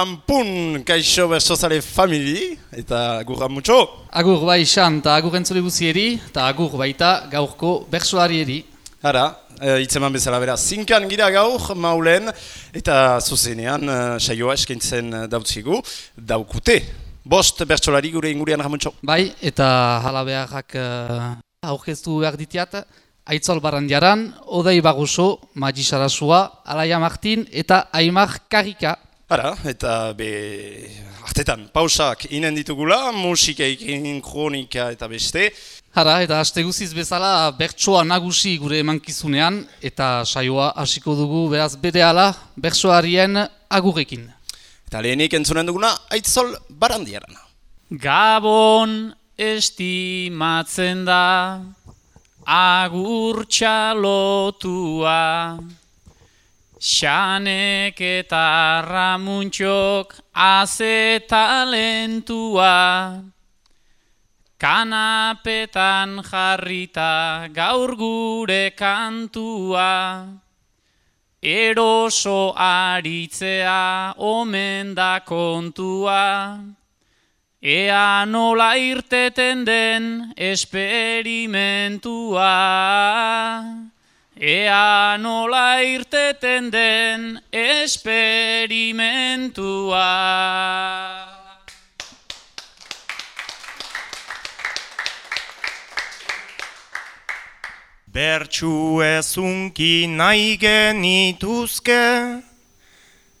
Iepala pim pam pun kaixo bersozale famili eta gurra mutxo. Agur bai xan eta agur entzule guzieri eta agur baita gaurko bersolarieri. Hara, e, itzeman bezala bera, zinkan gira gaur maulen eta zuzenean e, saioa eskaintzen dautzigu, daukute. Bost bertsolari gure ingurian ramutxo. Bai, eta hala beharrak uh, aurkeztu behar ditiat, Aitzol Barandiaran, Odei Baguso, Magi Sarasua, Alaia Martin eta Aimar Karika. Ara, eta be, artetan, pausak inen ditugula, musika ikin kronika eta beste. Hara, eta haste guziz bezala bertsoa nagusi gure emankizunean eta saioa hasiko dugu beraz bere ala bertsoarien agurrekin. Eta lehenik entzunen duguna, Aitzol Barandiaran. Gabon estimatzen da agurtxa lotua, xanek eta ramuntxok aze talentua, kanapetan jarrita gaur gure kantua, eroso aritzea omen da kontua, Ea nola irteten den esperimentua. Ea nola irteten den esperimentua. Bertxu ezunki nahi genituzke,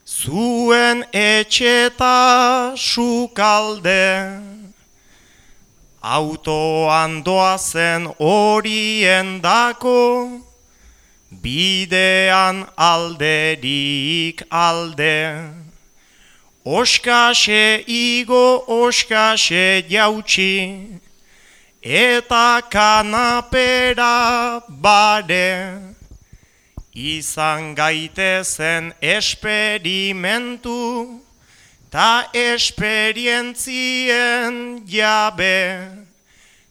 Zuen etxeta sukalde, autoan doazen horien dako, bidean alderik alde. Oskase igo, oskase jautsi, eta kanapera bare. Izan gaitezen esperimentu ta esperientzien jabe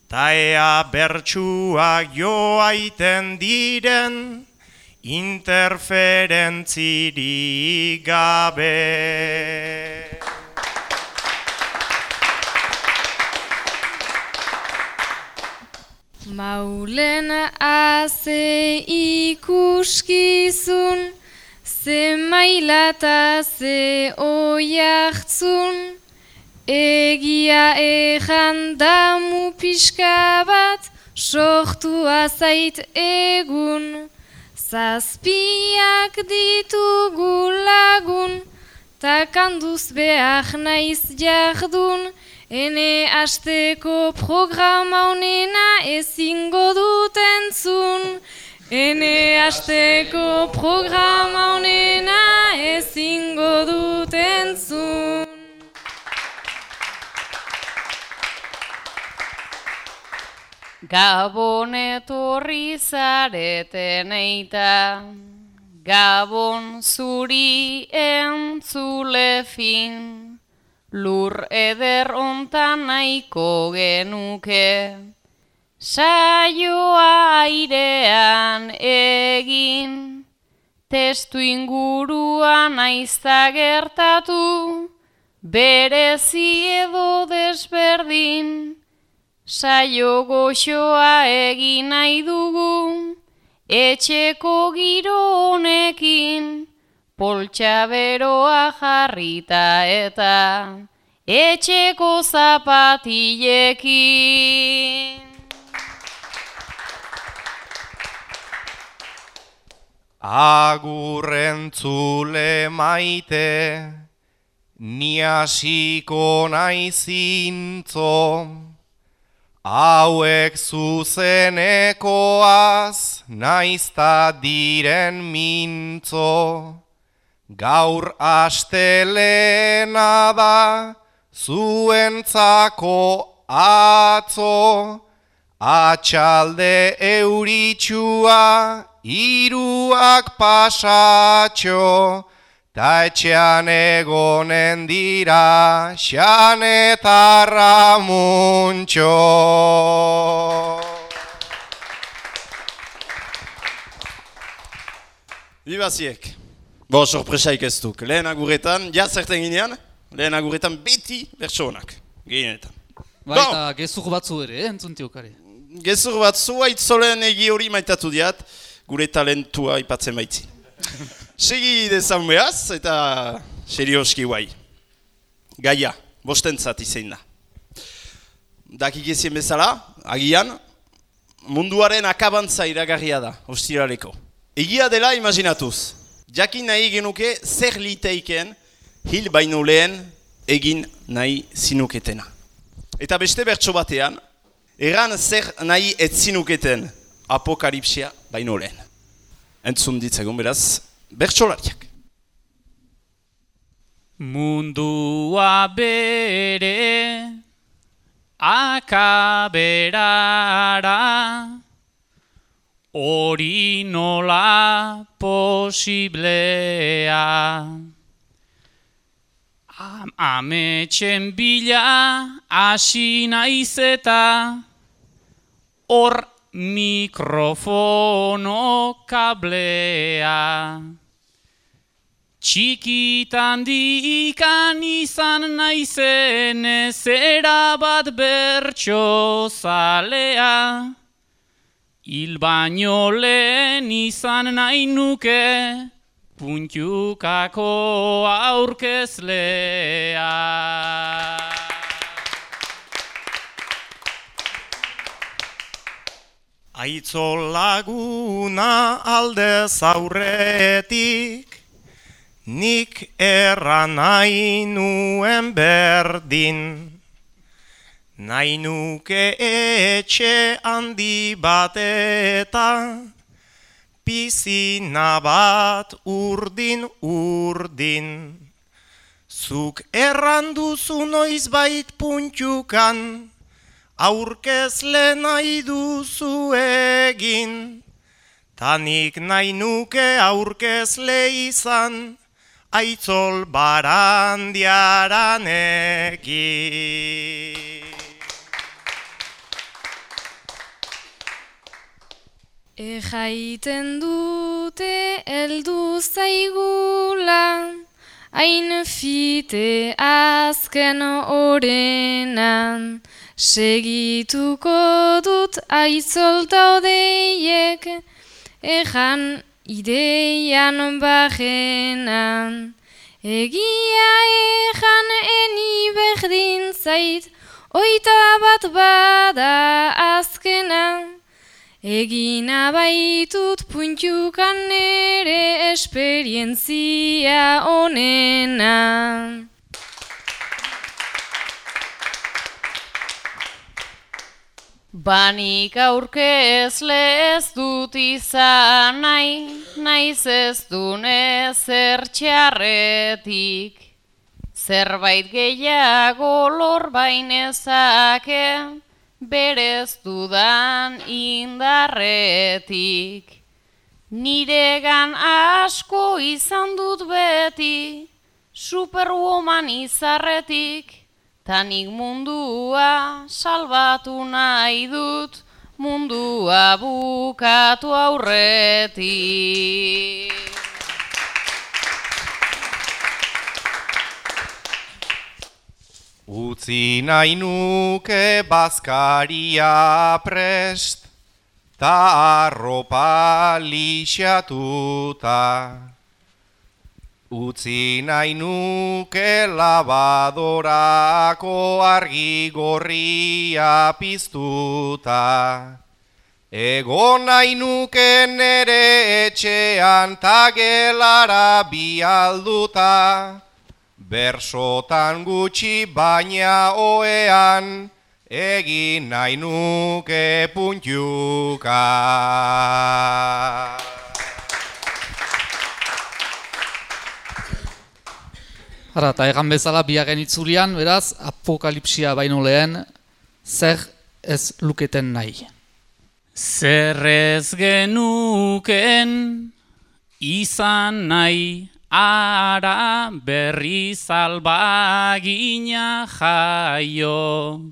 ta ea bertsuak joaiten diren interferentziri gabe. Maulen aze ikuskizun, ze mailata ze oiartzun, egia ejan damu pixka bat, sortu azait egun, zazpiak ditugu lagun, takanduz behar naiz jardun, Ene asteko programa honena ezingo dut entzun. Ene asteko programa honena ezingo dut entzun. Gabon etorri zareten eita, Gabon zuri entzule fin. Lur eder ontan nahiko genuke, saioa airean egin, testu inguruan aizta gertatu, berezi edo desberdin, saio goxoa egin nahi dugu, etxeko giro honekin, poltsa beroa jarrita eta etxeko zapatilekin. Agurrentzule maite, ni hasiko naizintzo, hauek zuzenekoaz naizta diren mintzo. Gaur astelena da zuentzako atzo, atxalde euritsua iruak pasatxo, ta etxean egonen dira xanetarra muntxo. Bibaziek. Bo, sorpresaik ez duk. Lehen aguretan, ja zerten ginean, lehen aguretan beti bertsonak. Ginenetan. Bai, Bon. eta gezur batzu ere, eh, entzuntiokari. Gezur bat zua itzolen egi hori maitatu diat, gure talentua ipatzen baitzi. Segi dezan behaz, eta serioski guai. Gaia, bostentzat izein da. Dakik ezien bezala, agian, munduaren akabantza iragarria da, ostiraleko. Egia dela imaginatuz, jakin nahi genuke zer liteiken hil baino lehen egin nahi zinuketena. Eta beste bertso batean, erran zer nahi ez zinuketen apokalipsia baino lehen. Entzun ditzagun beraz, bertsolariak. Mundua bere akaberara hori nola posiblea. Am ametxen bila hasi naiz eta hor mikrofono kablea. Txikitan dikan izan naizen ezera bat bertso zalea. Hil baino lehen izan nahi nuke puntiukako aurkezlea. Aitzol laguna aldez aurretik, nik erran nahi nuen berdin. Nahi nuke etxe handi bat pizina bat urdin urdin. Zuk erran duzu noizbait puntxukan, aurkezle nahi duzu egin. Tanik nahi nuke aurkezle izan, aitzol barandiaranekin. Ejaiten dute eldu zaigula, hain fite azken orenan, segituko dut aitzol daudeiek, ejan ideian bajenan. Egia ejan eni berdin zait, oita bat bada azkena. Egina baitut puntukan ere esperientzia onena. Banik aurkezle ez dut izan nahi, naiz ez dun ezer txarretik. Zerbait gehiago lor bainezake, berez dudan indarretik. Niregan asko izan dut beti, superwoman izarretik. Tanik mundua salbatu nahi dut, mundua bukatu aurretik. Utzi nahi nuke bazkaria prest, ta arropa lixatuta. Utzi nahi nuke labadorako argi gorria piztuta. Ego nahi nuke nere etxean ta gelara bialduta. Bersotan gutxi baina oean, egin nahi nuke puntiuka. Hara, eta egan bezala biaren itzulian, beraz, apokalipsia baino lehen, zer ez luketen nahi. Zer ez genuken izan nahi ara berri salbagina jaio.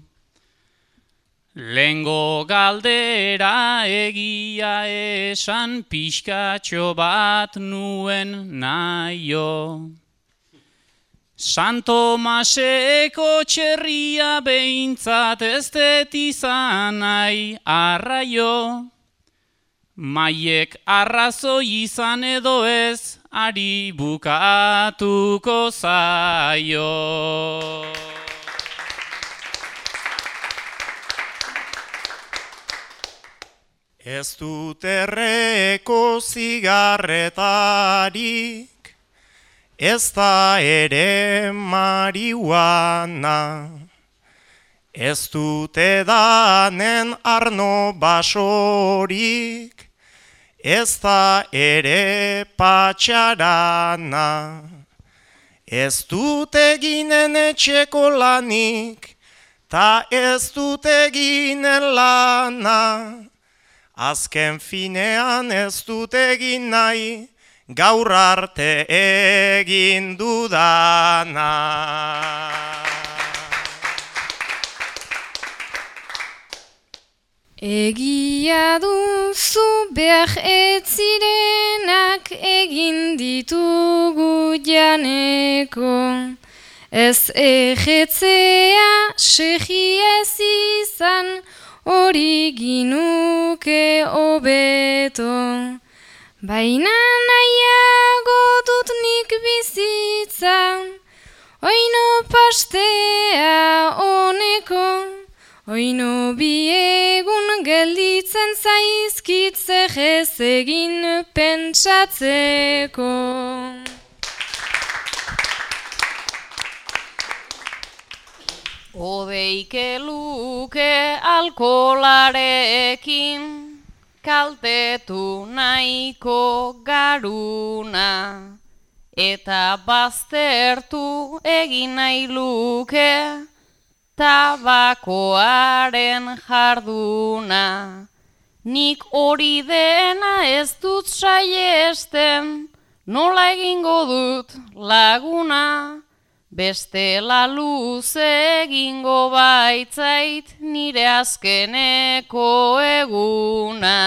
Lengo galdera egia esan pixkatxo bat nuen naio. Santo Maseko txerria behintzat ez det izan nahi arraio. Maiek arrazo izan edo ez, ari bukatuko zaio. Ez dut erreko zigarretarik, ez da ere marihuana. Ez dut edanen arno basorik, ez da ere patxarana. Ez dut eginen etxeko lanik, ta ez dut eginen lana. Azken finean ez dut egin nahi, gaur arte egin dudana. Egia duzu behar ez zirenak egin ditugu janeko. Ez egetzea sehi ez izan hori ginuke hobeto. Baina nahiago dut nik bizitza, oino pastea honeko. Oino bi egun gelditzen zaizkitze jez egin pentsatzeko. Odeike luke alkolarekin, kaltetu nahiko garuna, eta baztertu egin nahi luke, tabakoaren jarduna. Nik hori dena ez dut saiesten, nola egingo dut laguna. Beste la luze egingo baitzait nire azkeneko eguna.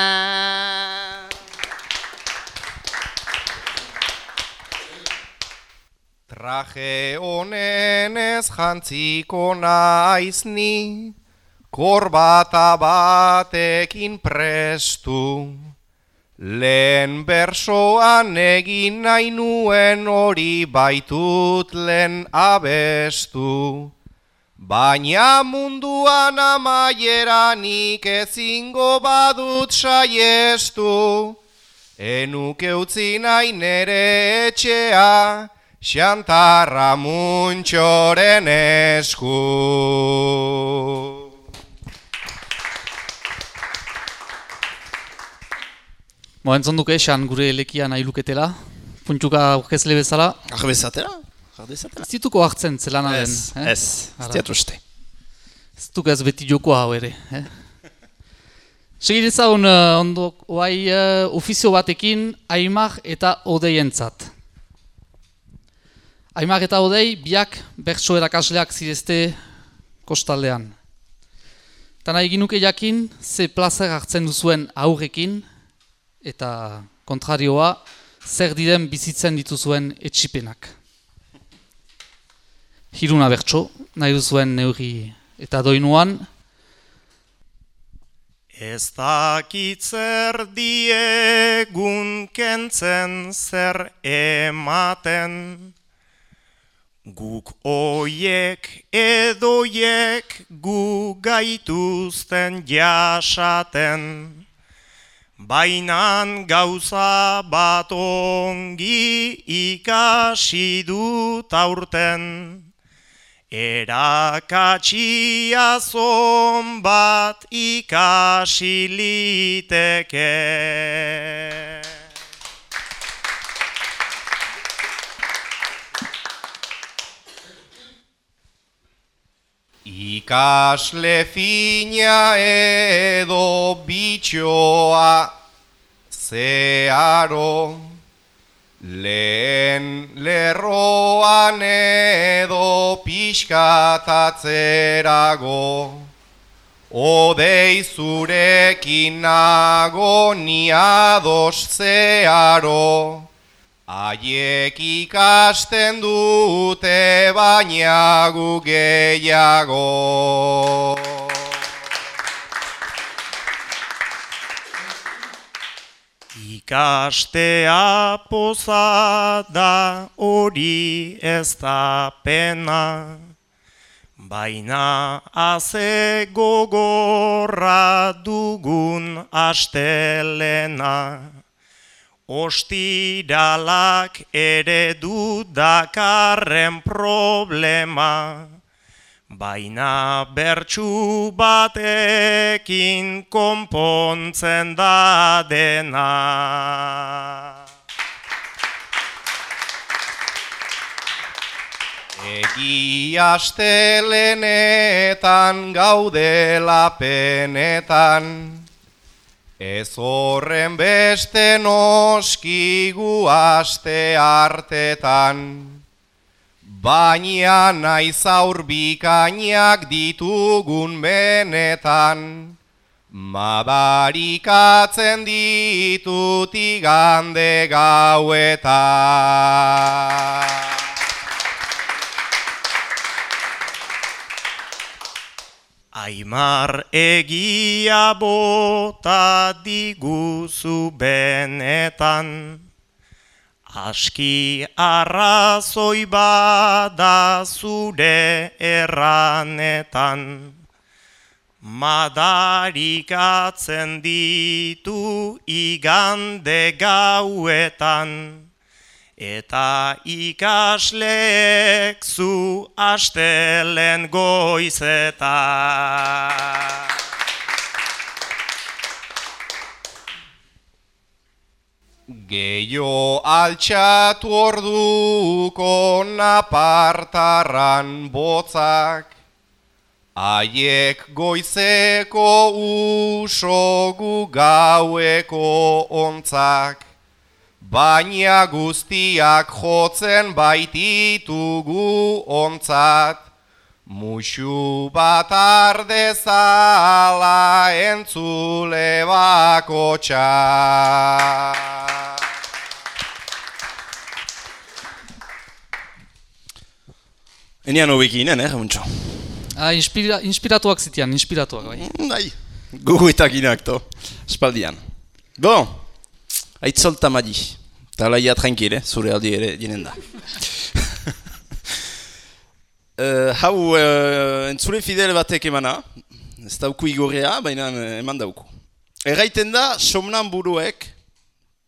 Traje honen ez jantziko naiz ni, korbata batekin prestu. Lehen bersoan egin nahi nuen hori baitut lehen abestu. Baina munduan amaieranik ezingo badut saiestu. Enuke utzi nahi nere etxea, xantarra muntxoren esku. Bo, entzon duke esan gure elekia nahi luketela, puntxuka aurkezle bezala, Har bezatela? Har bezatela? ez dituko hartzen zelana den. Ez, eh? ez, ez Hala. diat uste. Ez duk ez beti joko hau ere. Eh? Segir ezagun uh, ondo, oai uh, ofizio batekin Aimar eta Odeientzat. Aimar eta Odei biak bertso erakasleak zirezte kostaldean. Eta nahi ginuke jakin, ze plazer hartzen duzuen aurrekin, eta kontrarioa, zer diren bizitzen dituzuen etxipenak. Hiruna bertso, nahi duzuen neurri eta doinuan, Ez dakit zer diegun kentzen zer ematen. Guk oiek edoiek gu gaituzten jasaten. Bainan gauza bat ongi ikasi dut aurten. Erakatsia zon ikasi liteke. Ikasle fina edo bitxoa zearo Lehen lerroan edo pixkatatzerago. Odei zurekin nago ni ados zeharo, Aiek ikasten dute baina gu gehiago. Ikastea poza da hori ez da pena, baina aze gogorra dugun astelena. Ostiralak ere du dakarren problema, baina bertsu batekin konpontzen da dena. Egi astelenetan gaudela penetan, Ez horren beste noski gu aste hartetan, baina naiz aur bikainak ditugun benetan, madarikatzen ditut igande gauetan. Aimar egia bota diguzu benetan, Aski arrazoi bada zure erranetan, Madarikatzen ditu igande gauetan, Eta ikasleek zu astelen goizeta. Geio altxatu orduko napartarran botzak, Aiek goizeko usogu gaueko ontzak, Baina guztiak jotzen baititugu ontzat, Muxu bat ardezala entzule bako Enian hobeki inen, eh, jamuntxo? Ah, inspira, inspiratuak zitian, inspiratuak, bai. Nahi, gugu eta ginak to, espaldian. Bon, aitzol tamadi. Eta laia tranquil, eh, zure aldi ere dinen da. Uh, hau uh, entzule fidele batek emana, ez dauku igorrea, baina eh, eman dauku. Erraiten da, somnan buruek,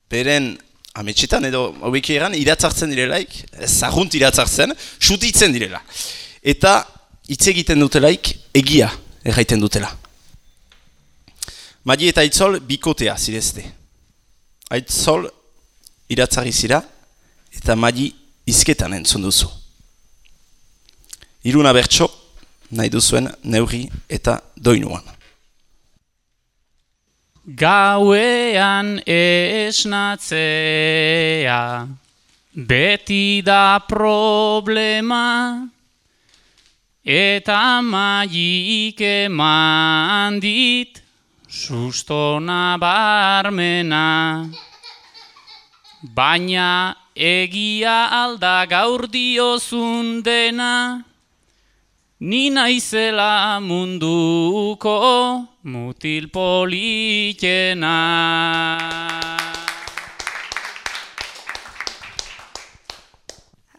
beren ametxetan edo hobeki eran, iratzartzen direlaik, zahunt iratzartzen, sutitzen direla. Eta hitz egiten dutelaik, egia erraiten dutela. Madi eta aitzol bikotea zirezte. Aitzol iratzarri zira, eta madi izketan entzun duzu. Iruna bertso, nahi duzuen neurri eta doinuan. Gauean esnatzea, beti da problema, eta maik eman dit, sustona barmena. Baina egia alda gaur diozun dena, Ni naizela munduko mutil politena.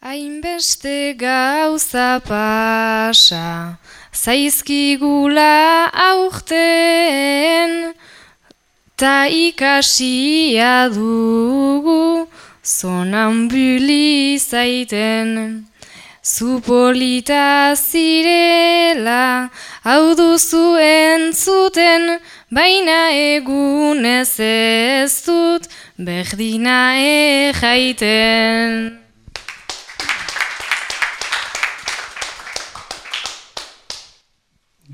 Hainbeste gauza pasa, zaizkigula aurten, ta ikasia dugu zonambuli zaiten. Zu polita zirela, hau duzu entzuten, baina egunez ez dut, berdina ejaiten.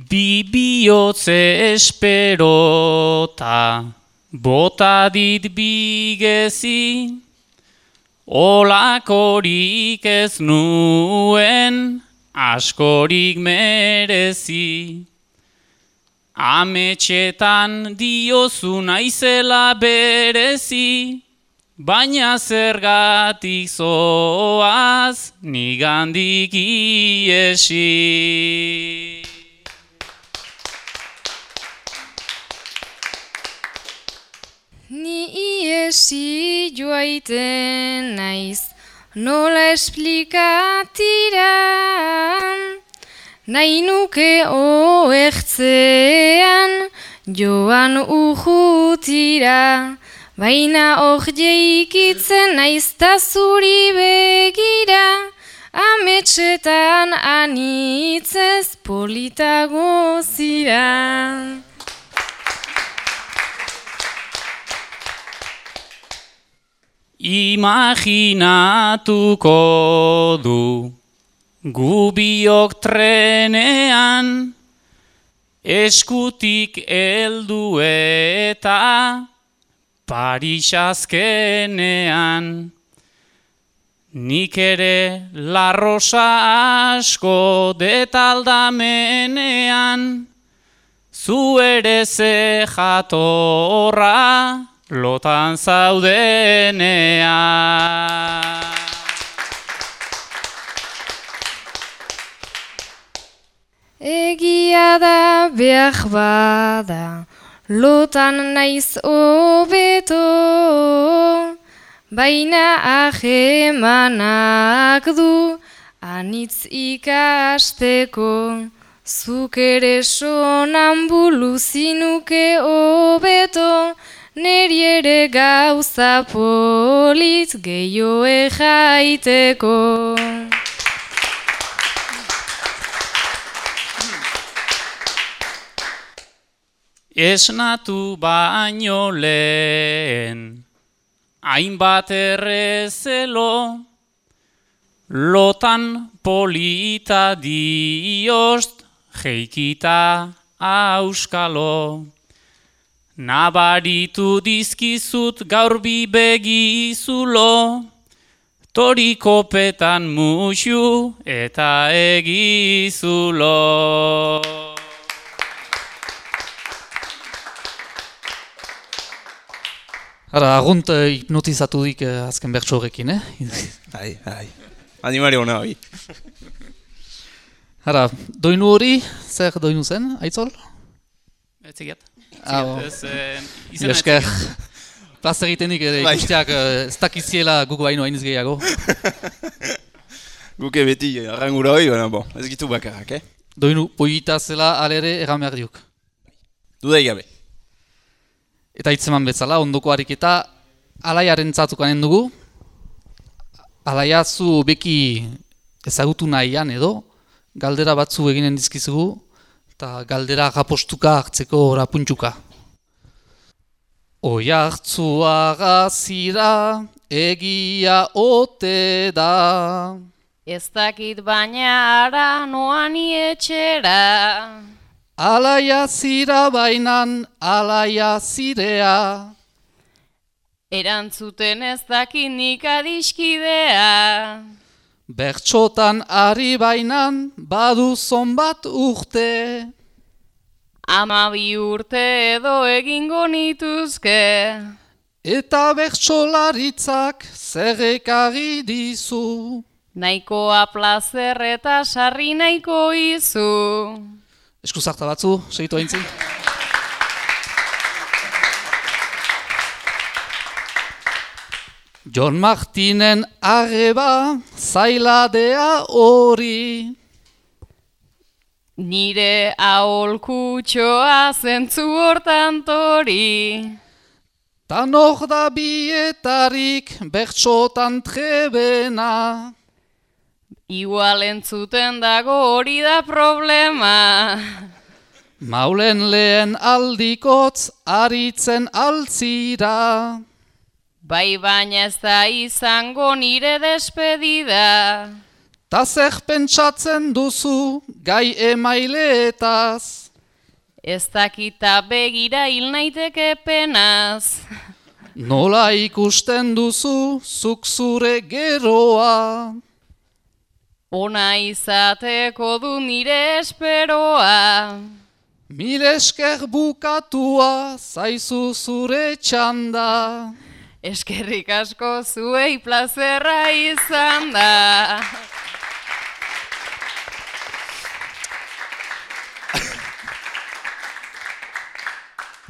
Bi bihotze esperota, bota dit bigezi, olakorik ez nuen, askorik merezi. Ametxetan diozu naizela berezi, baina zergatik zoaz nigandik iesi. Iesi joaiten naiz, nola esplikatiran. Nahi nuke oertzean, joan ujutira. Baina hor jeikitzen naiz ta zuri begira. Ametxetan anitzez politago zira. Imaginatuko du gubiok trenean eskutik heldu eta Paris azkenean Nik ere larrosa asko detaldamenean Zu ere ze jatorra lotan zaudenean. Egia da behar bada, lotan naiz hobeto, baina ahemanak du, anitz ikasteko, zuk ere sonan buluzinuke hobeto, neri ere gauza polit gehioe jaiteko. Esnatu baino lehen, hainbat errezelo, lotan polita diost, jeikita auskalo. Nabaritu dizkizut gaur bi begizulo, torikopetan musu eta egizulo. Hara, agunt eh, hipnotizatu dik eh, azken bertso horrekin, eh? Bai, bai. Animari hona hori. Hara, doinu hori, zer doinu zen, aitzol? Etzegiat. Ez, eh, izena esker. etzegiat. Plaza egiten dik, ere, Bai. ikusteak eh, ez dakiziela gugu baino hainiz gehiago. Guke beti arrangura hori, baina bon, ez gitu bakarrak, eh? Doinu poita zela alere egan behar diuk. Dudai gabe. Eta hitzeman bezala, ondoko ariketa alaiaren zatukanen dugu. Alaia zu beki ezagutu nahian edo, galdera batzu eginen dizkizugu, eta galdera japostuka hartzeko rapuntxuka. Oiartzua gazira, egia ote da. Ez dakit baina ara noani etxera. Alaia zira bainan, alaia zirea. Erantzuten ez dakit nik adiskidea. Bertxotan ari bainan, badu zonbat urte. Amabi urte edo egingo nituzke. Eta bertsolaritzak zer ekarri dizu. Nahikoa plazer eta sarri nahiko izu. Eskuzarta batzu, segitu haintzi. John Martinen arreba zailadea hori. Nire aholkutxoa zentzu hortan tori. Tan hor da bietarik bertxotan trebena. Igual entzuten dago hori da problema. Maulen lehen aldikotz aritzen altzira. Bai baina ez da izango nire despedida. Ta zer pentsatzen duzu gai emaileetaz. Ez dakita begira hil naiteke penaz. Nola ikusten duzu zuk zure geroa. Ona izateko du nire esperoa. Mil esker bukatua zaizu zure txanda. Eskerrik asko zuei plazerra izan da.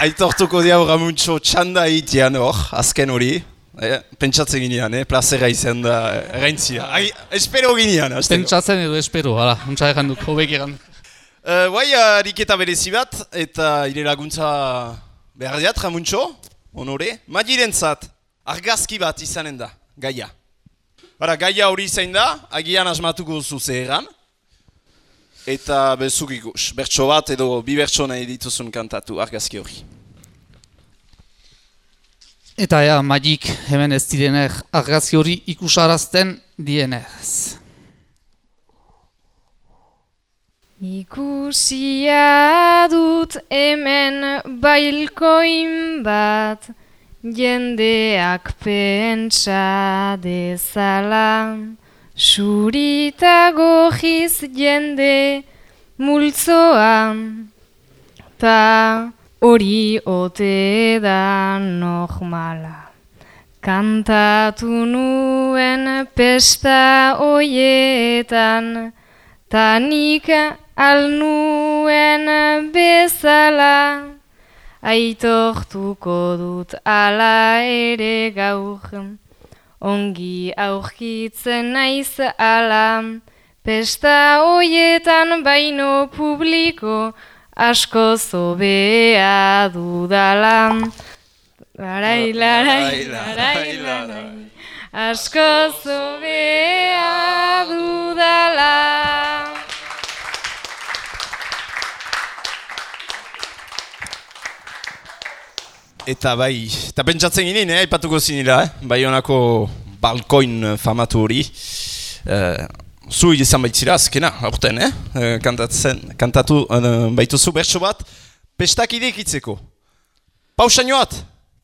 Aitortuko diau Ramuntxo txanda itian hor, azken hori. Eh, pentsatzen ginean, eh? plazera izan da erraintzia. Ai, espero ginean, azteko. Pentsatzen edo espero, hala, untsa egan duk, hobek egan. Uh, Guai, ariketa berezi bat, eta ire laguntza behar diat, Ramuntxo, honore. Magiren zat, argazki bat izanen da, gaia. Bara, gaia hori izan da, agian asmatuko duzu zeheran. Eta bezuk ikus, bertso bat edo bi bertso nahi dituzun kantatu argazki hori. Eta ea, magik hemen ez direner argazki hori ikusarazten dienez. Ikusia dut hemen bailkoin bat, jendeak pentsa dezala, surita gojiz jende multzoan, ta hori ote da normala. Kantatu nuen pesta oietan, Ta nik alnuen bezala Aitortuko dut ala ere gaur. Ongi aurkitzen naiz ala Pesta hoietan baino publiko Asko zobea dudala. Larai, larai, larai, larai Asko zobea dudala Eta bai, eta pentsatzen ginen, eh, ipatuko zinila, eh? bai honako balkoin famatu hori. Eh, zu izan baitzira azkena, aurten, eh? eh kantatzen, kantatu eh, baituzu bertso bat, pestak idekitzeko. Pausaino bat!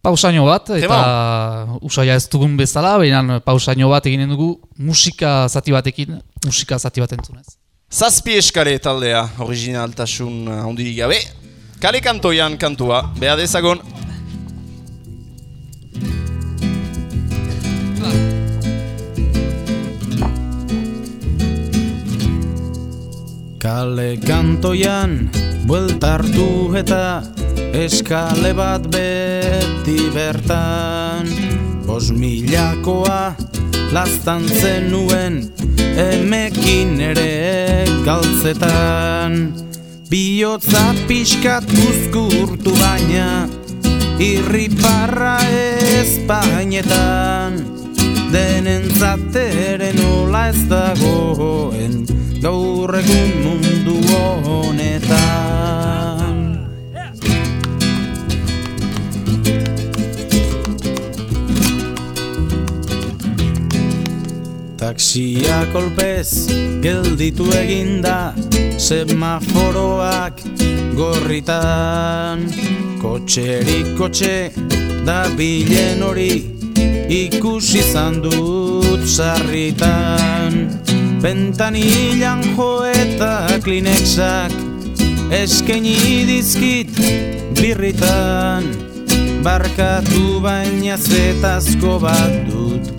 Pausaino bat, eta Tema. usaia ez dugun bezala, baina pausaino bat eginen dugu musika zati batekin, musika zati bat entzunez. Zazpi eskare taldea, originaltasun handirik gabe. Kale kantoian kantua, beha dezagon. Kale kantoian, bueltartu eta eskale bat beti bertan. Bos milakoa, lastan zenuen, emekin ere galtzetan. Biotza pixkat uzkurtu baina, irriparra espainetan. Denentzat ere nola ez dagoen, gaur egun mundu honetan. Taxia kolpez gelditu eginda semaforoak gorritan Kotxerik kotxe da bilen hori ikusi izan dut sarritan Bentanilan jo eta klinexak eskaini dizkit birritan. Barkatu baina zetazko bat dut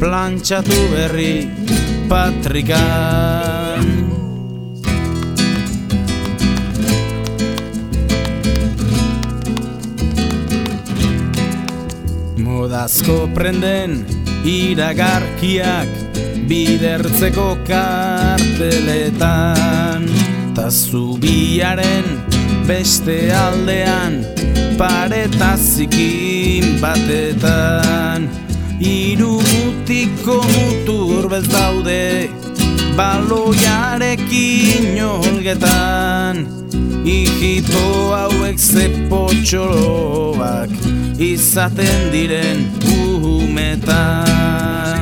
plantxatu berri patrikan. Modazko prenden iragarkiak bidertzeko karteletan. Ta zubiaren beste aldean paretazikin batetan. Hiru mutiko mutur bez daude baloiarekin olgetan. Ijito hauek ze potxoloak izaten diren umetan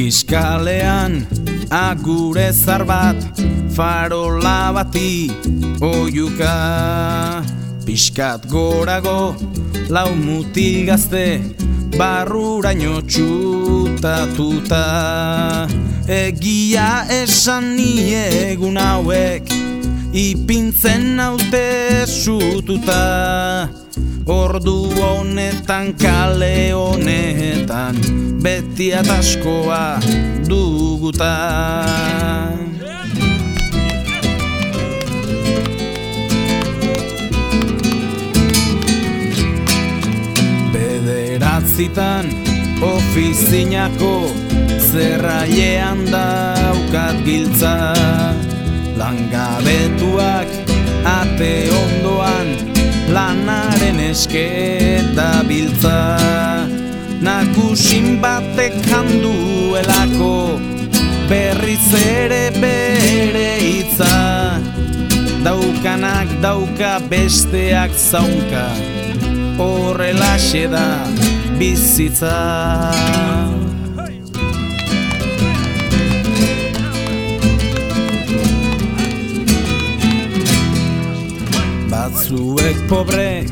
Ekiskalean agure zar bat farola bati oiuka Piskat gorago, lau mutil gazte, barruraino txutatuta. Egia esan ni egun hauek, ipintzen naute sututa. Ordu honetan kale honetan, beti ataskoa duguta. Bederatzitan ofizinako zerraiean daukat giltza Langabetuak ate ondoan lanaren esketa biltza. Nakusin batek handuelako berriz ere bere hitza. Daukanak dauka besteak zaunka horrelaxe da bizitza Batzuek pobre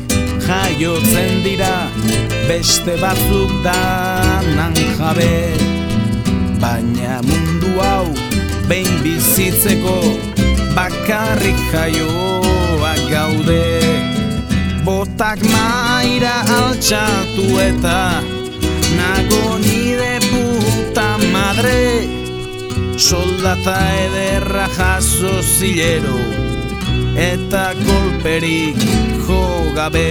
jaiotzen dira beste batzuk danan jabe. Baina mundu hau behin bizitzeko bakarrik jaioak gaude. Botak maira altxatu eta nago nire puta madre. Soldata ederra jaso zilero eta golperik jo gabe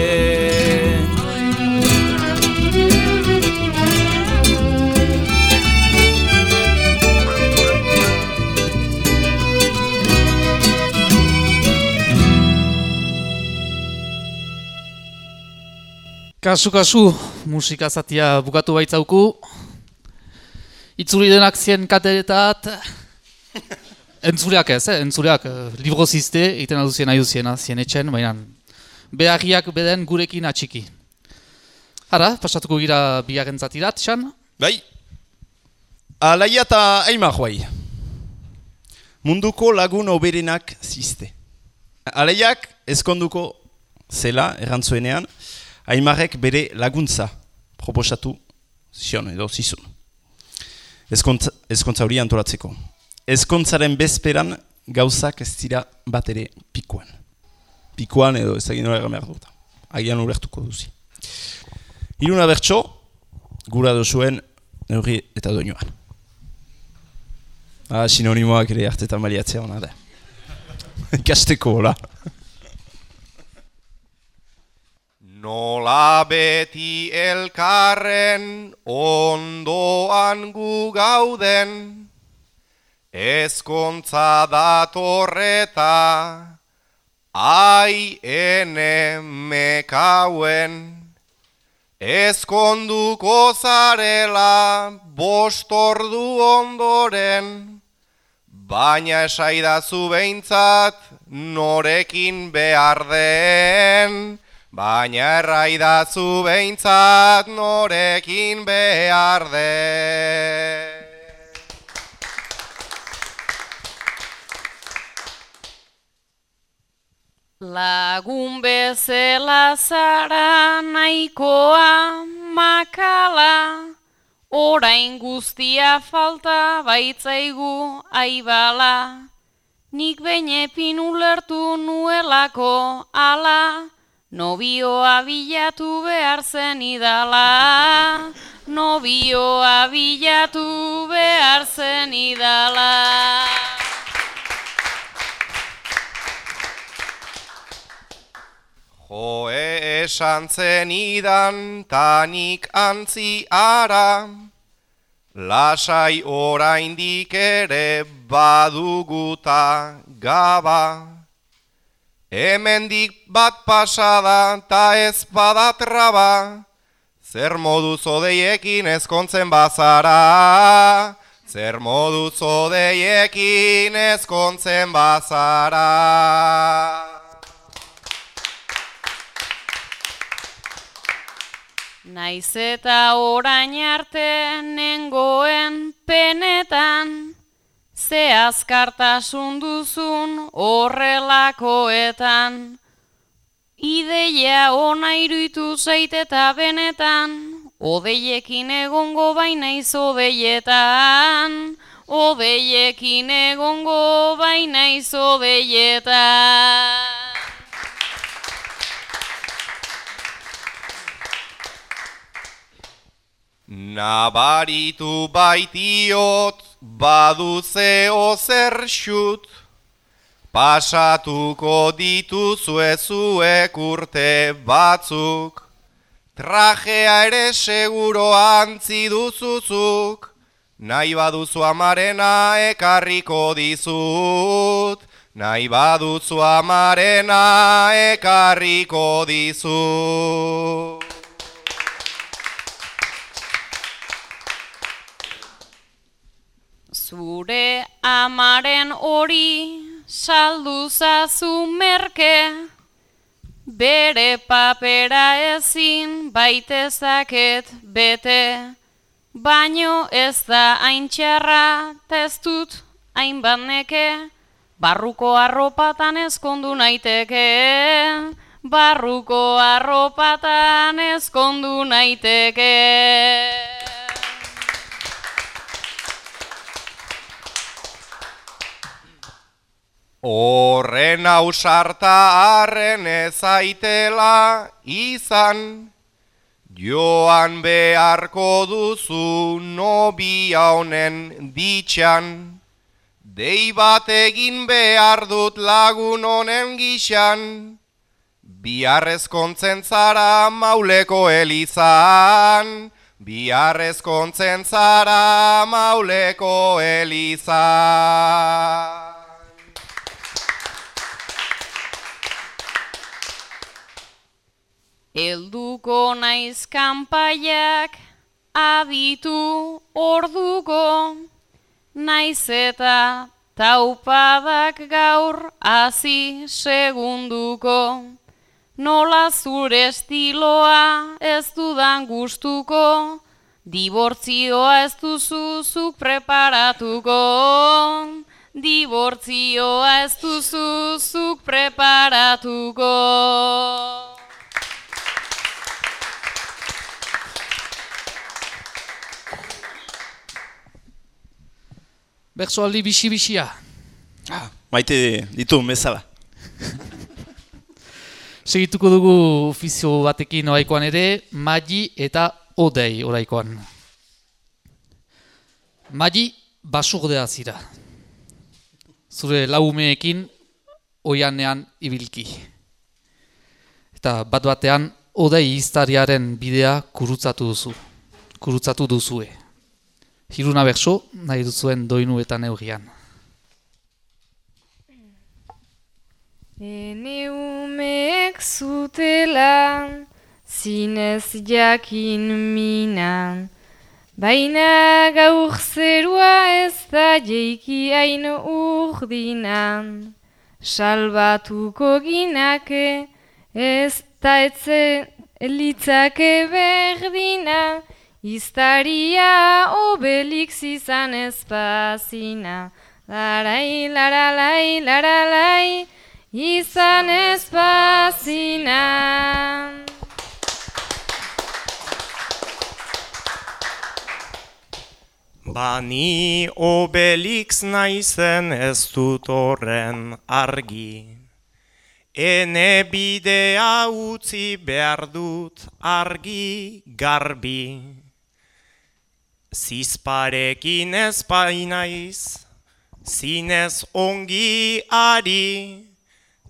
Kasu, kasu, musika zatia bukatu baitzauku. Itzuli denak zien kateretat. Entzuleak ez, eh? entzuleak eh, librozizte, egiten aduzien ahiuziena, zien etxen, baina beharriak beden gurekin atxiki. Hara, pasatuko gira bigarren zatirat, xan? Bai, alaia eta aima joai. Munduko lagun oberenak ziste. Alaiak ezkonduko zela, errantzuenean, Aimarrek bere laguntza proposatu zion edo zizun. Ezkontza, ezkontza hori antolatzeko. Ezkontzaren bezperan gauzak ez dira bat ere pikuan. Pikuan edo ez egin hori behar dut. Agian ulertuko duzi. Iruna bertso, gura dozuen neurri eta doinoan. Ah, sinonimoak ere hartetan baliatzea hona da. Ikasteko, hola. Nola beti elkarren ondoan gu gauden, ezkontza datorreta, ai ene mekauen. Ezkonduko zarela bostordu ondoren, baina esaidazu behintzat norekin behar den. Baina erraidazu behintzat norekin behar de. Lagun bezela zara nahikoa makala, orain guztia falta baitzaigu aibala. Nik behin epin ulertu nuelako ala, Nobioa bilatu behar zen idala, nobioa bilatu behar zen idala. Joe esan zen idan tanik antzi ara, lasai oraindik ere baduguta gaba. Hemendik bat pasada ta ez badatraba, zer modu zodeiekin ezkontzen bazara, zer modu zodeiekin ezkontzen bazara. Naiz eta orain arte nengoen penetan, ze azkartasun duzun horrelakoetan. Ideia ona iruitu zait eta benetan, odeiekin egongo baina izodeietan. Odeiekin egongo baina izodeietan. Nabaritu baitiot, baduzeo zer xut, pasatuko dituzue zuek urte batzuk, trajea ere seguro antzi duzuzuk, nahi baduzu amarena ekarriko dizut, nahi baduzu amarena ekarriko dizut. Zure amaren hori saldu zazu merke, bere papera ezin baitezaket bete, baino ez da hain txarra testut hainbat neke, barruko arropatan ezkondu naiteke, barruko arropatan ezkondu naiteke. Horren ausarta harren ezaitela izan, joan beharko duzu nobia honen ditxan, dei bat egin behar dut lagun honen gixan, biharrez kontzentzara mauleko elizan, biharrez kontzentzara mauleko elizan. Elduko naiz kanpaiak aditu orduko, naiz eta taupadak gaur hasi segunduko. Nola zure estiloa ez dudan gustuko, dibortzioa ez duzuzuk preparatuko. Dibortzioa ez duzuzuk preparatuko. Bertsoaldi bisi-bisia. Ah, maite ditu bezala. Segituko dugu ofizio batekin oraikoan ere, Magi eta Odei oraikoan. Magi basurdea zira. Zure laumeekin oianean ibilki. Eta bat batean Odei iztariaren bidea kurutzatu duzu. Kurutzatu duzue. Hiruna berso nahi duzuen doinu eta neurrian. Ene umeek zutela, zinez jakin minan, baina gaur zerua ez da jeiki hain urdinan. Salbatuko ginake, ez da etze litzake berdina, iztaria obelik zizan ezpazina. Larai, laralai, laralai, izan ezpazina. Bani obelix naizen ez dut horren argi. Ene bidea utzi behar dut argi garbi. Zizparekin ez painaiz, zinez ongi ari,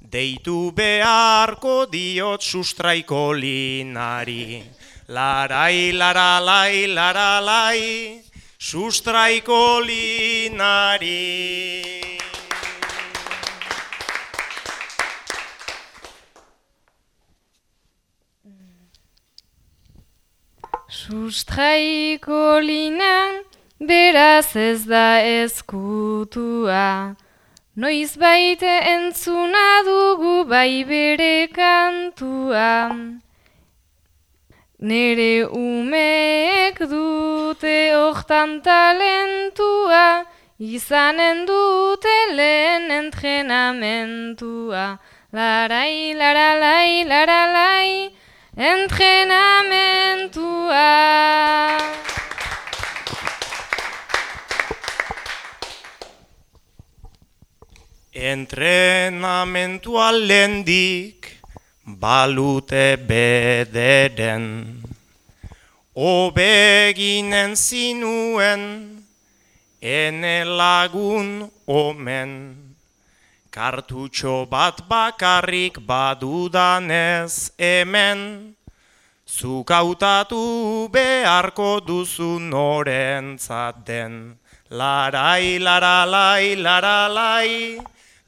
deitu beharko diot sustraiko linari. Larai, laralai, laralai, sustraiko linari. Sustraiko linan, beraz ez da ezkutua. Noiz baite entzuna dugu bai bere kantua. Nere umeek dute hortan talentua, izanen dute lehen entrenamentua. larai, laralai, laralai, entrenamentua. Entrenamentua lendik balute bederen Obeginen zinuen ene lagun omen Kartutxo bat bakarrik badudanez hemen Zukautatu beharko duzu norentzat den Larai, laralai, laralai,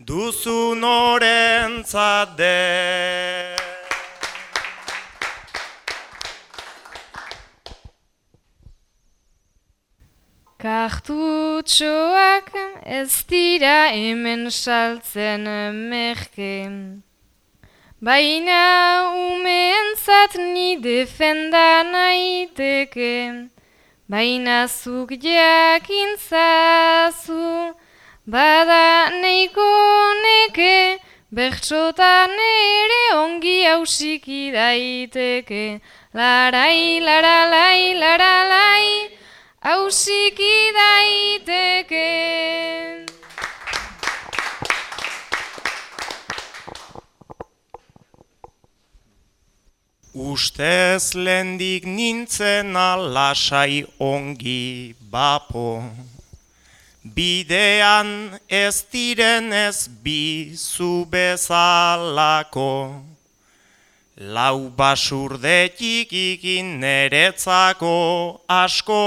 duzu norentzat den. Kartutxoak ez dira hemen saltzen merke. Baina umeentzat ni defenda naiteke. Baina zuk jakintzazu, bada neiko neke, bertxotan ere ongi hausiki daiteke. Larai, laralai, laralai, hausiki daiteke. Ustez lendik nintzen alasai ongi bapo. Bidean ez diren ez bizu bezalako. Lau basurdetik ikin neretzako asko.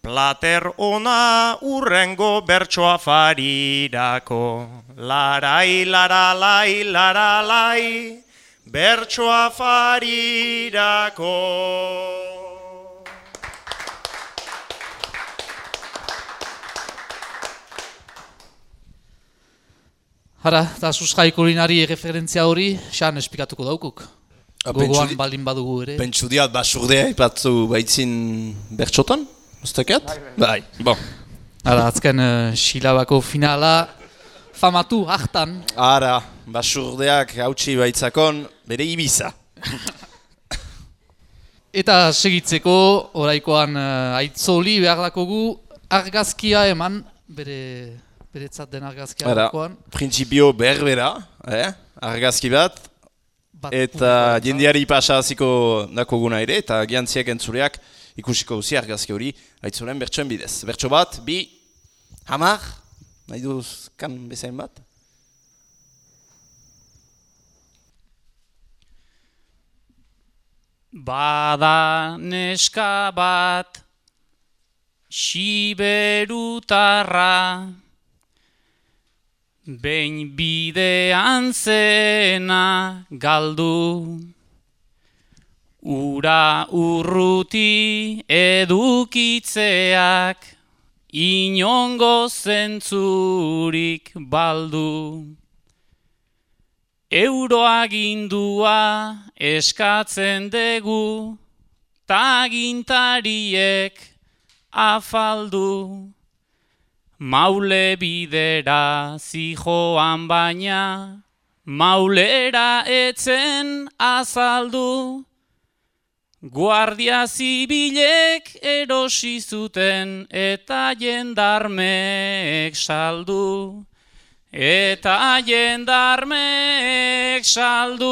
Plater ona urrengo bertsoa farirako. Larai, laralai, laralai, bertsoa farirako. Hara, eta suskai kulinari referentzia hori, xan espikatuko daukuk. Ah, Gogoan baldin badugu ere. Pentsu diat basurdea ipatzu baitzin bertxotan? Uzteket? Bai, bon. Hara, azken uh, silabako finala, famatu, hartan. Ara, basurdeak hautsi baitzakon bere ibiza. Eta segitzeko, oraikoan uh, aitzoli behar dakogu, argazkia eman, bere, beretzat den argazkia Ara, dakoan. printzipio berbera, eh? argazki bat, Bat eta jendeari pasaziko dakoguna ere, eta giantziak entzuleak ikusiko duzi argazki hori aitzulen bertsoen bidez. Bertso bat, bi, hamar, nahi duz kan bezain bat? Bada neska bat, siberutarra, behin bidean zena galdu. Ura urruti edukitzeak, inongo zentzurik baldu. Euroagindua eskatzen dugu, tagintariek afaldu. Maule bidera zijoan baina, maulera etzen azaldu. Guardia zibilek erosi zuten eta jendarmek saldu. Eta jendarmek saldu.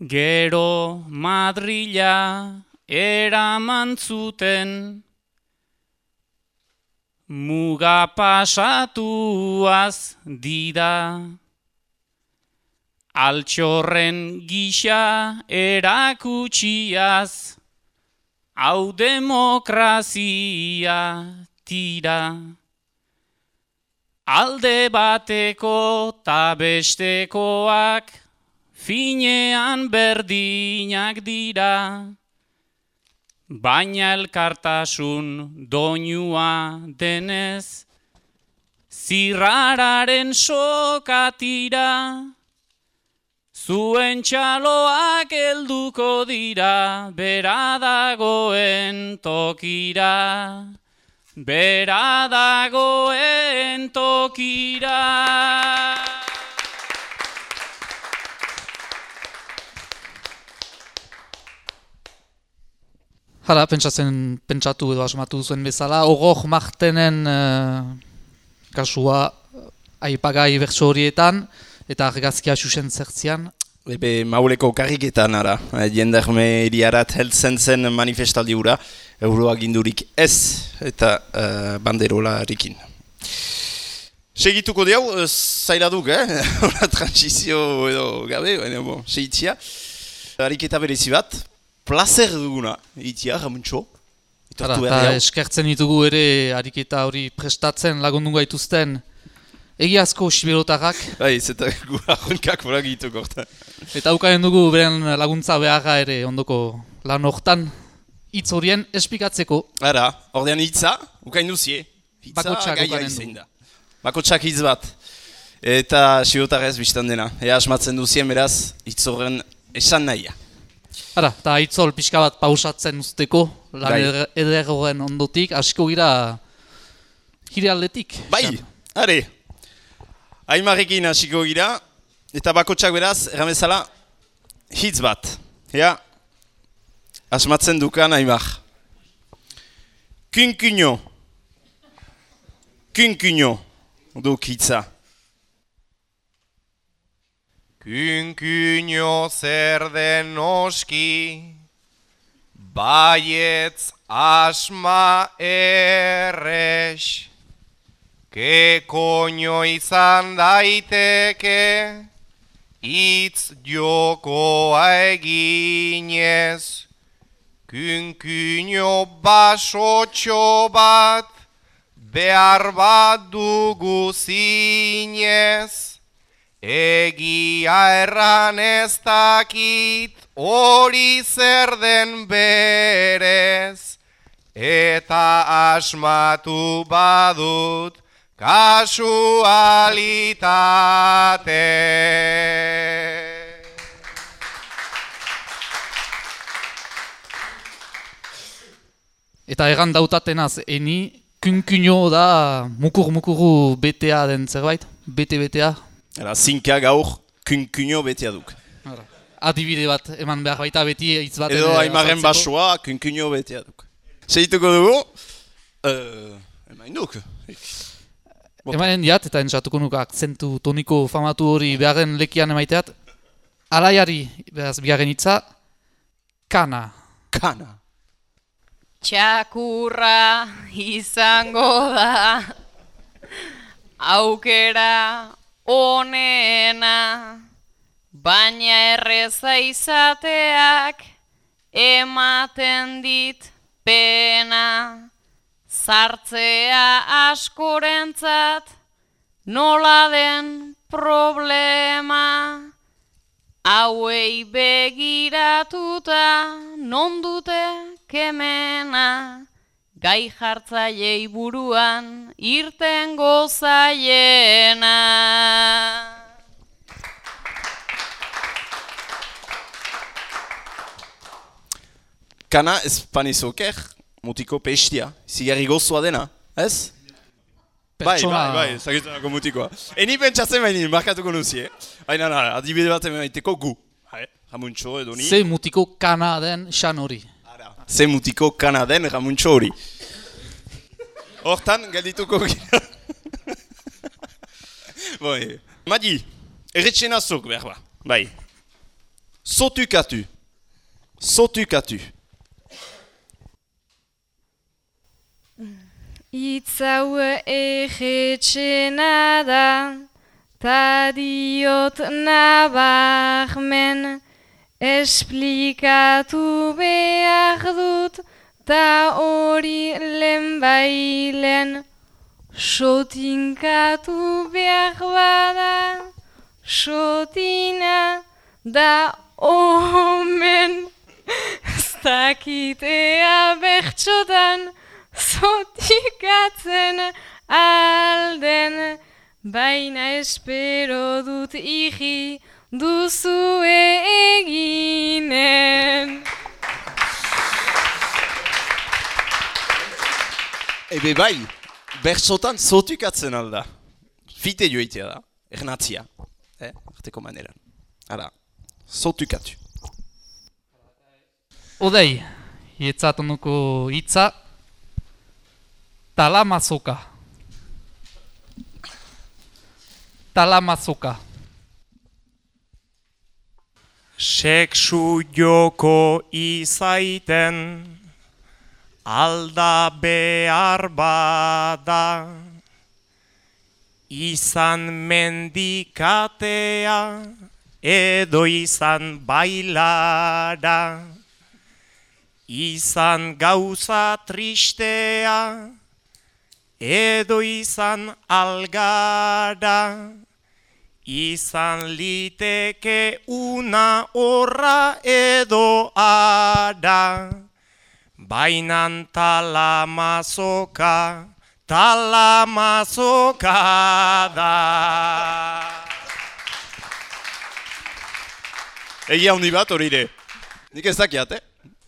Gero Madrila eraman zuten, muga pasatuaz dida. Altxorren gisa erakutsiaz, hau demokrazia tira. Alde bateko ta bestekoak, finean berdinak dira. Baina elkartasun doinua denez, zirrararen sokatira. Zuen txaloak helduko dira, bera dagoen tokira. Bera dagoen tokira. Hala, pentsatzen, pentsatu edo asmatu zuen bezala, ogok martenen eh, kasua eh, aipagai bertso horietan, eta argazkia xusen zertzian. Ebe mauleko karriketan ara, eh, jendarmeriarat heltzen zen manifestaldi hura, euroagindurik ez eta uh, banderolarikin. Segituko uh, zaila duk, eh? Transizio edo gabe, baina bon, segitzia. Ariketa berezi bat, placer duguna, itia, ramuntxo. Hala, Itortu eta eskertzen ditugu ere ariketa hori prestatzen lagundu gaituzten egiazko siberotarrak, Bai, zeta gu arronkak borak gitu gorta. eta ukanen dugu beren laguntza beharra ere ondoko lan hortan hitz horien espikatzeko. Ara, ordean hitza, ukain duzie. Hitza gaia du. da. Bakotxak hitz bat. Eta sirotarrez biztan dena. Ea asmatzen duzien beraz, hitz horren esan nahia. Hala, eta hitzol pixka bat pausatzen usteko, lan Bai. eder- eder horren ondotik, hasiko gira hire aldetik. Bai, are. Aimarrekin hasiko gira, eta bakotxak beraz, erramezala, hitz bat. Ea, asmatzen dukan Aimar. Kunkuño. Kunkuño. Duk hitza. Kunkuño zer den noski, baietz asma errex. Ke koño izan daiteke, itz jokoa eginez. Kunkuño basotxo bat, behar bat dugu zinez. Egia erran ez dakit hori zer den berez, eta asmatu badut kasualitate. Eta egan dautatenaz, eni, kunkuño da mukur-mukuru betea den zerbait? Bete-betea? Era, zinka gaur, kunkuño betea duk. Adibide bat eman behar baita beti hitz bat. Edo Aimarren basoa, kunkuño betea duk. Seituko dugu, uh, emain duk. Emanen diat, eta entzatuko nuke akzentu toniko famatu hori beharren lekian emaiteat. Alaiari, beraz, bigarren hitza, kana. Kana. Txakurra izango da aukera onena baina erreza izateak ematen dit pena. Zartzea askorentzat nola den problema. Hauei begiratuta non dute kemena, gai jartzaiei buruan irten gozaiena. Kana ez panizoker, mutiko pestia, zigarri gozoa dena, ez? Bai, Pertsona- bai, bai, zagitzanako mutikoa. Eni pentsatzen baini, markatuko nuzie. Baina, na, adibide bat emaiteko gu. Hai, Ramuntxo edo ni. Ze mutiko kana den xan hori. Ze mutiko kana den Ramuntxo hori. Hortan, galdituko gira. Bai, Madi, erretxen azok behar ba. Bai. Sotukatu. Sotukatu. Itzau egetxena da, ta diot nabarmen, esplikatu behar dut, ta hori lehen bailen, sotinkatu behar bada, sotina da omen, ez dakitea bertxotan, zotikatzen alden, baina espero dut igi duzue eginen. Ebe bai, bertsotan zotukatzen alda. Fite joitea da, ernatzia. Eh, arteko maneran. Hala, zotukatu. Odei, hietzat onuko hitza, talamazoka. Talamazoka. Sexu joko izaiten alda behar bada. Izan mendikatea edo izan bailara. Izan gauza tristea edo izan algara izan liteke una horra edo ada bainan talamazoka talamazoka da Egia handi bat hori ere. Nik ez dakiat, eh?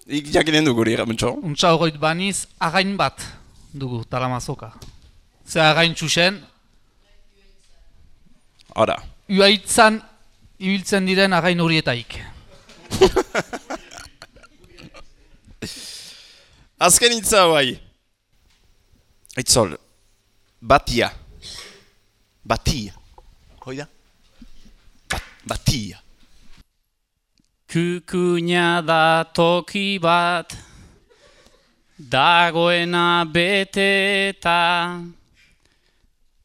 Ik jakinen dugu hori eramentxo. Untsa horreit baniz, again bat dugu talamazoka. Ze again txusen, Hora. uaitzan ibiltzen diren again horietaik. Azken hitza bai. Aitzol. Batia. Batia. Hoi da? Bat, batia. Kukuina da toki bat, dagoena beteta,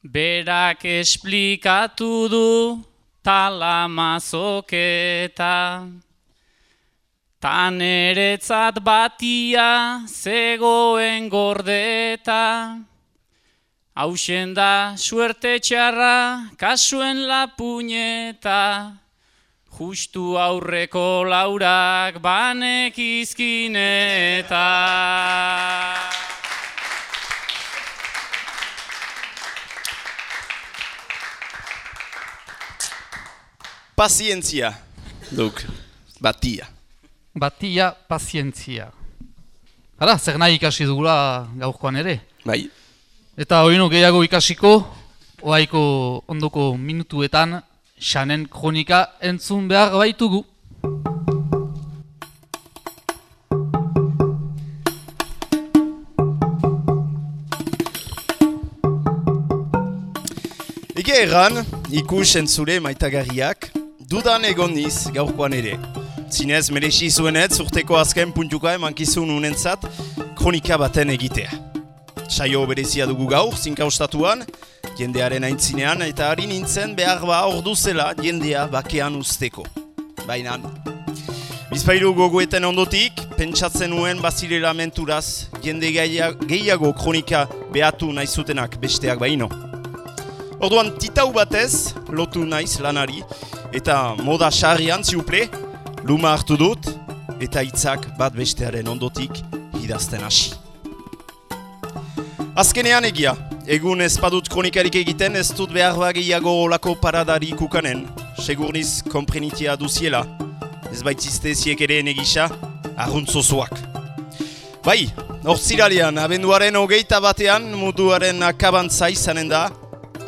berak esplikatu du talamazoketa. Tan eretzat batia zegoen gordeta, hausen da suerte txarra kasuen lapuñeta, Justu aurreko laurak banek Pazientzia. Duk. Batia. Batia pazientzia. Hala, zer nahi ikasi dugula gaurkoan ere. Bai. Eta oino gehiago ikasiko, oaiko ondoko minutuetan, xanen kronika entzun behar baitugu. Ege erran, ikus entzule maitagarriak, dudan egon niz gaurkoan ere. Zinez merexi zuenet zurteko azken puntuka emankizun unentzat kronika baten egitea. Saio berezia dugu gaur, zinkaustatuan, jendearen aintzinean eta hari nintzen behar ba ordu zela jendea bakean usteko. Baina, bizpailu gogoeten ondotik, pentsatzen nuen bazirela menturaz, jende gehiago, kronika behatu nahi zutenak besteak baino. Orduan titau batez, lotu naiz lanari, eta moda sarrian ziuple, luma hartu dut, eta hitzak bat bestearen ondotik idazten hasi. Azkenean egia, egun ez badut kronikarik egiten ez dut behar ba gehiago olako paradari kukanen, segurniz komprenitia duziela, ez baitzizte ziek ere negisa, arruntzozoak. Bai, hortziralean, abenduaren hogeita batean, muduaren akabantza izanen da,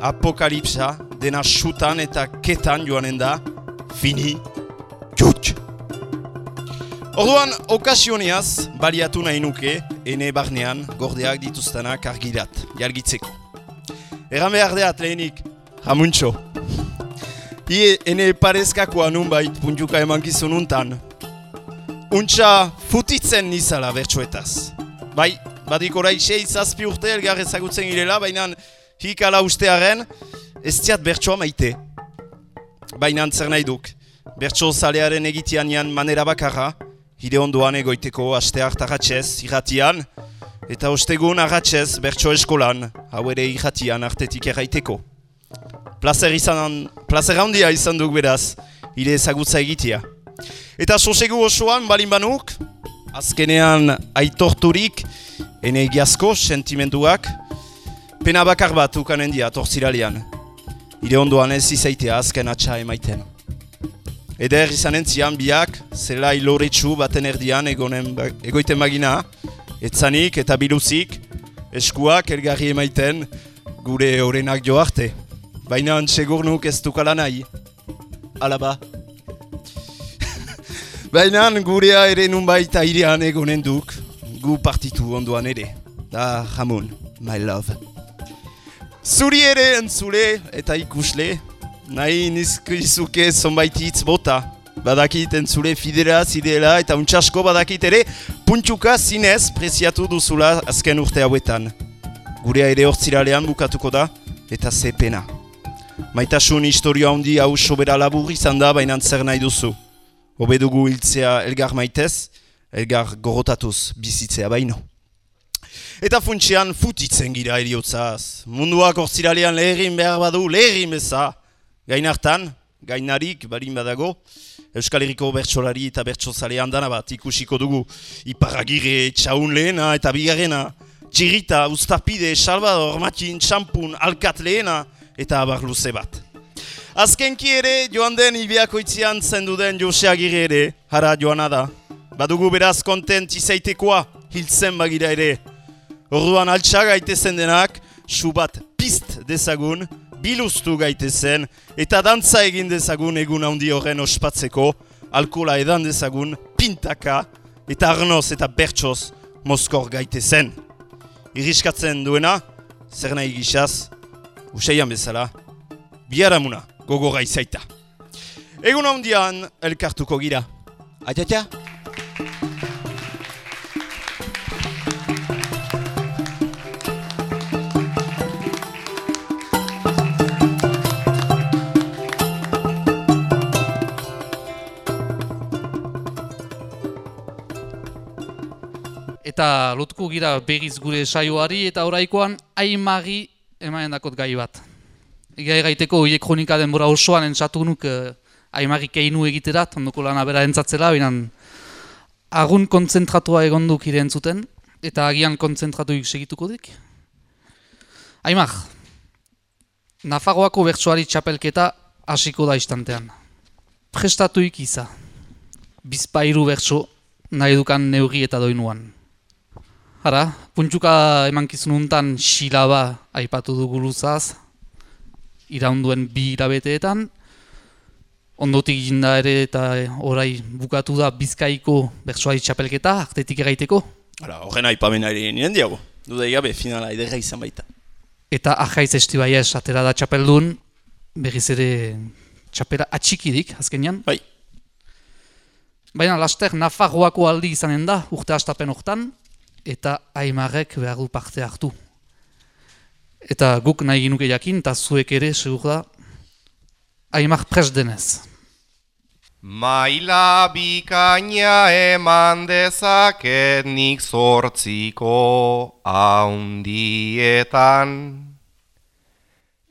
apokalipsa dena sutan eta ketan joanen da, fini, txut! Orduan, okasioneaz, baliatu nahi nuke, ene barnean, gordeak dituztenak argilat, jargitzeko. Erran behar deat lehenik, jamuntxo. Ie, ene parezkakoa nunbait puntuka emankizun untan. Untxa futitzen nizala bertsoetaz. Bai, badik orai sei zazpi urte elgar ezagutzen girela, baina hikala ustearen, ez ziat bertsoa maite. Baina zer nahi duk, bertso zalearen egitianian manera bakarra, hide ondoan egoiteko aste hartaratxez irratian, eta ostegun arratxez bertso eskolan, hau ere irratian artetik erraiteko. Plazer, izan, plazer handia izan duk beraz, hide ezagutza egitea. Eta sosegu osoan balin banuk, azkenean aitorturik, ene egiazko sentimenduak, pena bakar bat ukanen dia torziralean. Ire ondoan ez izaitea azken atxa emaiten. Eder izanen zian biak, zela iloretsu baten erdian egonen, ba- egoiten bagina, etzanik eta biluzik, eskuak elgarri emaiten gure orenak jo arte. Baina segur nuk ez dukala nahi. Ala ba. Baina gurea ere nunbait airean egonen duk, gu partitu onduan ere. Da, Ramon, my love. Zuri ere entzule eta ikusle, nahi nizkizuke zonbait hitz bota. Badakit entzule fidela, zidela eta untxasko badakit ere puntxuka zinez preziatu duzula azken urte hauetan. Gurea ere hortziralean bukatuko da eta ze pena. Maitasun historia handi hau sobera labur izan da baina zer nahi duzu. Hobedugu hiltzea elgar maitez, elgar gorotatuz bizitzea baino. Eta funtsian futitzen gira eriotzaz. Munduak hortziralean leherin behar badu, leherin beza. Gain hartan, gainarik, barin badago, Euskal Herriko bertsolari eta bertsozale handana bat ikusiko dugu. Iparagire, txaun lehena eta bigarrena. Txirita, Uztarpide, Salvador, Matin, Txampun, Alkat lehena eta abar luze bat. Azkenki ere, joan den ibiakoitzian zendu den Jose Agirre ere, hara joana da. Badugu beraz kontent izaitekoa, hiltzen bagira ere. Orduan altsa gaitezen denak, su bat pist dezagun, biluztu gaitezen, eta dantza egin dezagun egun handi horren ospatzeko, alkola edan dezagun, pintaka, eta arnoz eta bertsoz moskor gaitezen. Iriskatzen duena, zer nahi gixaz, usaian bezala, biharamuna gogorra izaita. Egun handian elkartuko gira. Atiatia! Eta lotuko gira berriz gure saioari eta oraikoan aimagi emanen dakot gai bat. Gai gaiteko horiek kronika denbora osoan entzatu nuk eh, aimagi keinu egiterat, ondoko lana bera entzatzela, binan agun kontzentratua egon duk ire entzuten, eta agian kontzentratuik segituko dik. Aimag, Nafarroako bertsoari txapelketa hasiko da istantean. Prestatuik iza. Bizpairu bertso nahi dukan neurri eta doinuan. Hara, puntxuka emankizun untan xilaba aipatu dugu luzaz, iraunduen bi irabeteetan, ondotik ginda ere eta orai bukatu da bizkaiko bertsoari txapelketa, aktetik eraiteko, Hala, horren aipamena ere nien diago. Dudai gabe, finala ederra izan baita. eta ahaiz estibaiez atera da txapeldun, berriz ere txapela atxikidik, azkenean. Bai. Baina laster Nafarroako aldi izanen da, urte astapen hortan, eta Aimarrek behar du parte hartu. Eta guk nahi ginuke jakin, eta zuek ere, segur da, Aimar prest denez. Maila bikaina eman dezaket nik zortziko haundietan.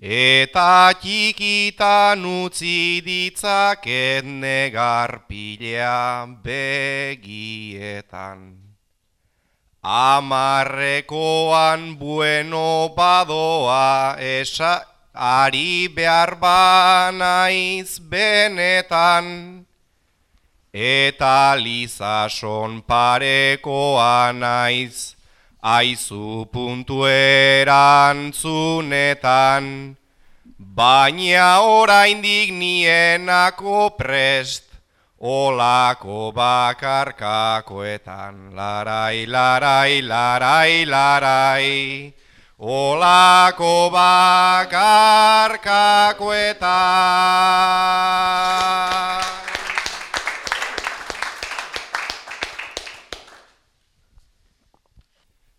Eta txikitan utzi ditzaket negarpilea begietan. Amarrekoan bueno badoa esa ari behar banaiz benetan. Eta lizason parekoa naiz, aizu puntu erantzunetan. Baina oraindik nienako prest, olako bakarkakoetan. Larai, larai, larai, larai, olako bakarkakoetan.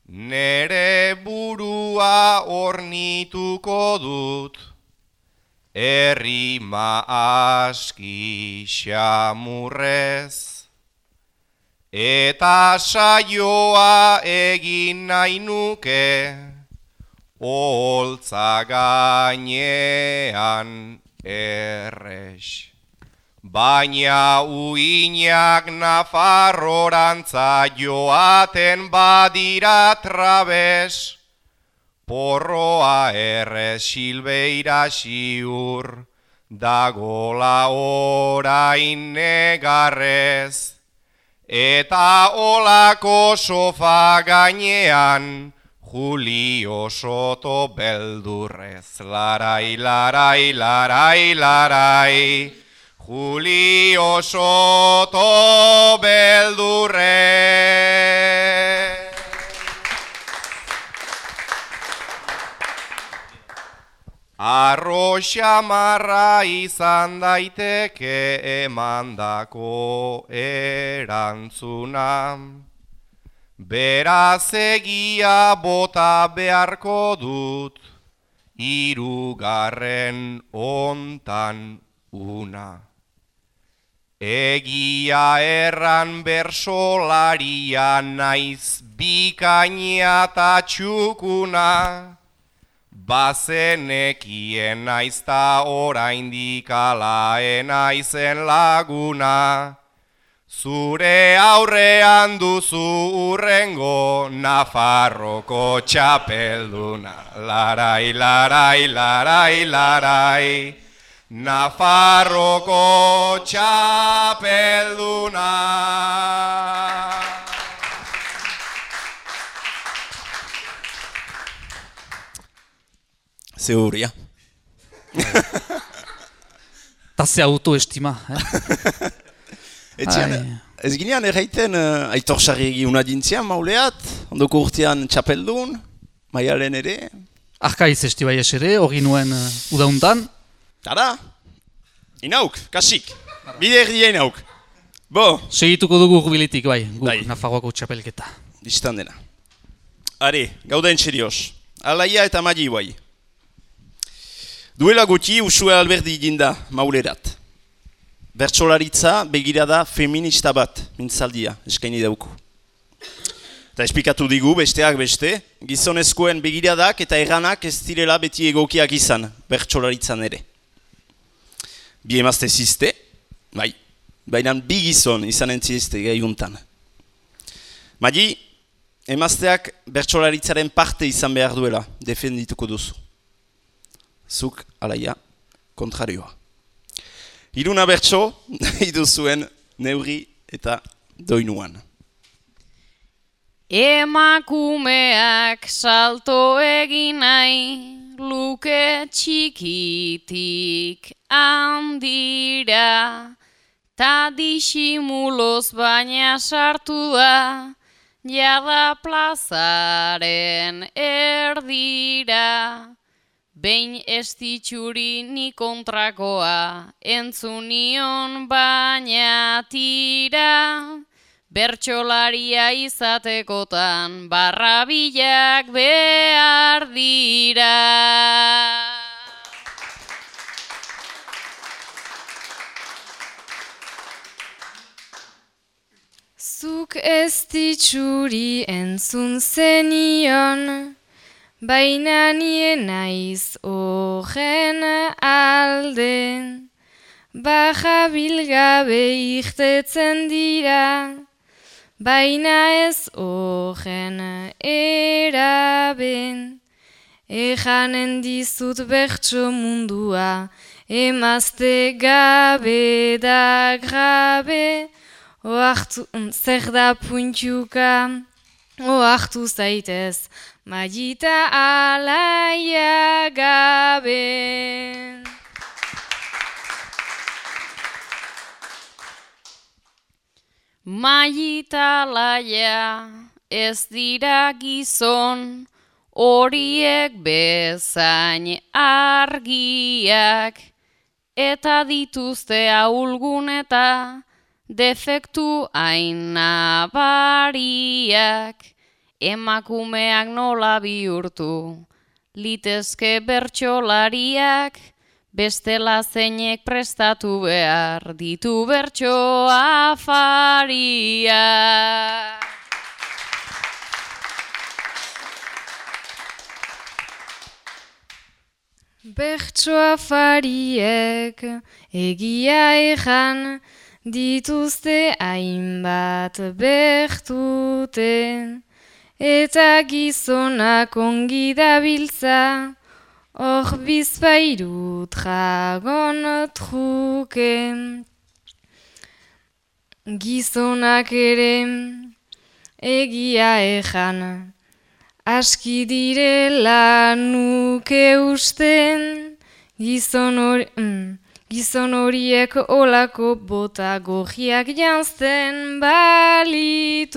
Nere burua ornituko dut, errima aski xamurrez, eta saioa egin nahi nuke, holtza gainean errex. Baina uinak nafarrorantza joaten badira trabes, porroa errez silbeira siur, dagola orain negarrez, eta olako sofa gainean, Julio Soto beldurrez, larai, larai, larai, larai, Julio Soto beldurrez. Arroxa marra izan daiteke emandako erantzuna. Beraz egia bota beharko dut, irugarren ontan una. Egia erran bersolaria naiz bikaina eta txukuna. Bazenekien naizta oraindik alaen aizen laguna. Zure aurrean duzu urrengo Nafarroko txapelduna. Larai, larai, larai, larai. Nafarroko txapelduna. Zeuria. Ta ze autoestima, eh? Etzian, Ai. ez ginean erraiten uh, aitor sarri una dintzian mauleat, ondoko urtean txapeldun, maialen ere, Arkaiz esti bai esere, hori nuen uh, udauntan. tara, inauk, kasik, bide erdia inauk. Bo, Segituko dugu urbilitik bai, guk Bai. Nafarroako txapelketa. distan dena. Are, gauden serioz, alaia eta magi guai. Duela gutxi usue alberdi ginda maulerat. Bertsolaritza begirada feminista bat mintzaldia eskaini dauku. Eta esplikatu digu besteak beste, gizonezkoen begiradak eta erranak ez direla beti egokiak izan, bertsolaritzan ere. Bi emazte ziste, bai, baina bi gizon izan entzizte gaiuntan. Magi, emazteak bertsolaritzaren parte izan behar duela, defendituko duzu. Zuk, alaia, kontrarioa. Iruna bertso, nahi duzuen neurri eta doinuan. Emakumeak salto egin nahi luke txikitik handira ta disimuloz baina sartu da jada plazaren erdira behin estitxuri ni kontrakoa entzunion baina tira Bertxolaria izatekotan barrabilak behar dira. Zuk ez ditxuri entzun zenion, baina nien naiz horren alde. Baja bilgabe irtetzen dira, baina ez horren eraben. Ejanen dizut bertso mundua, emazte gabe da grabe, oartu, zer da puntxuka, oartu zaitez, magita alaia gabe. Maita laia ez dira gizon, horiek bezain argiak, eta dituzte ahulgun eta defektu hain nabariak, emakumeak nola bihurtu, litezke bertsolariak, bestela zeinek prestatu behar ditu bertso afariak. Bertso afariek egia ejan dituzte hainbat bertute eta gizonak ongi dabiltza hor bizpairut jagon truke. Gizonak ere egia ejan, aski direla nuke usten, gizon hori... Mm, Gizon horiek olako bota gogiak jantzen balituzten.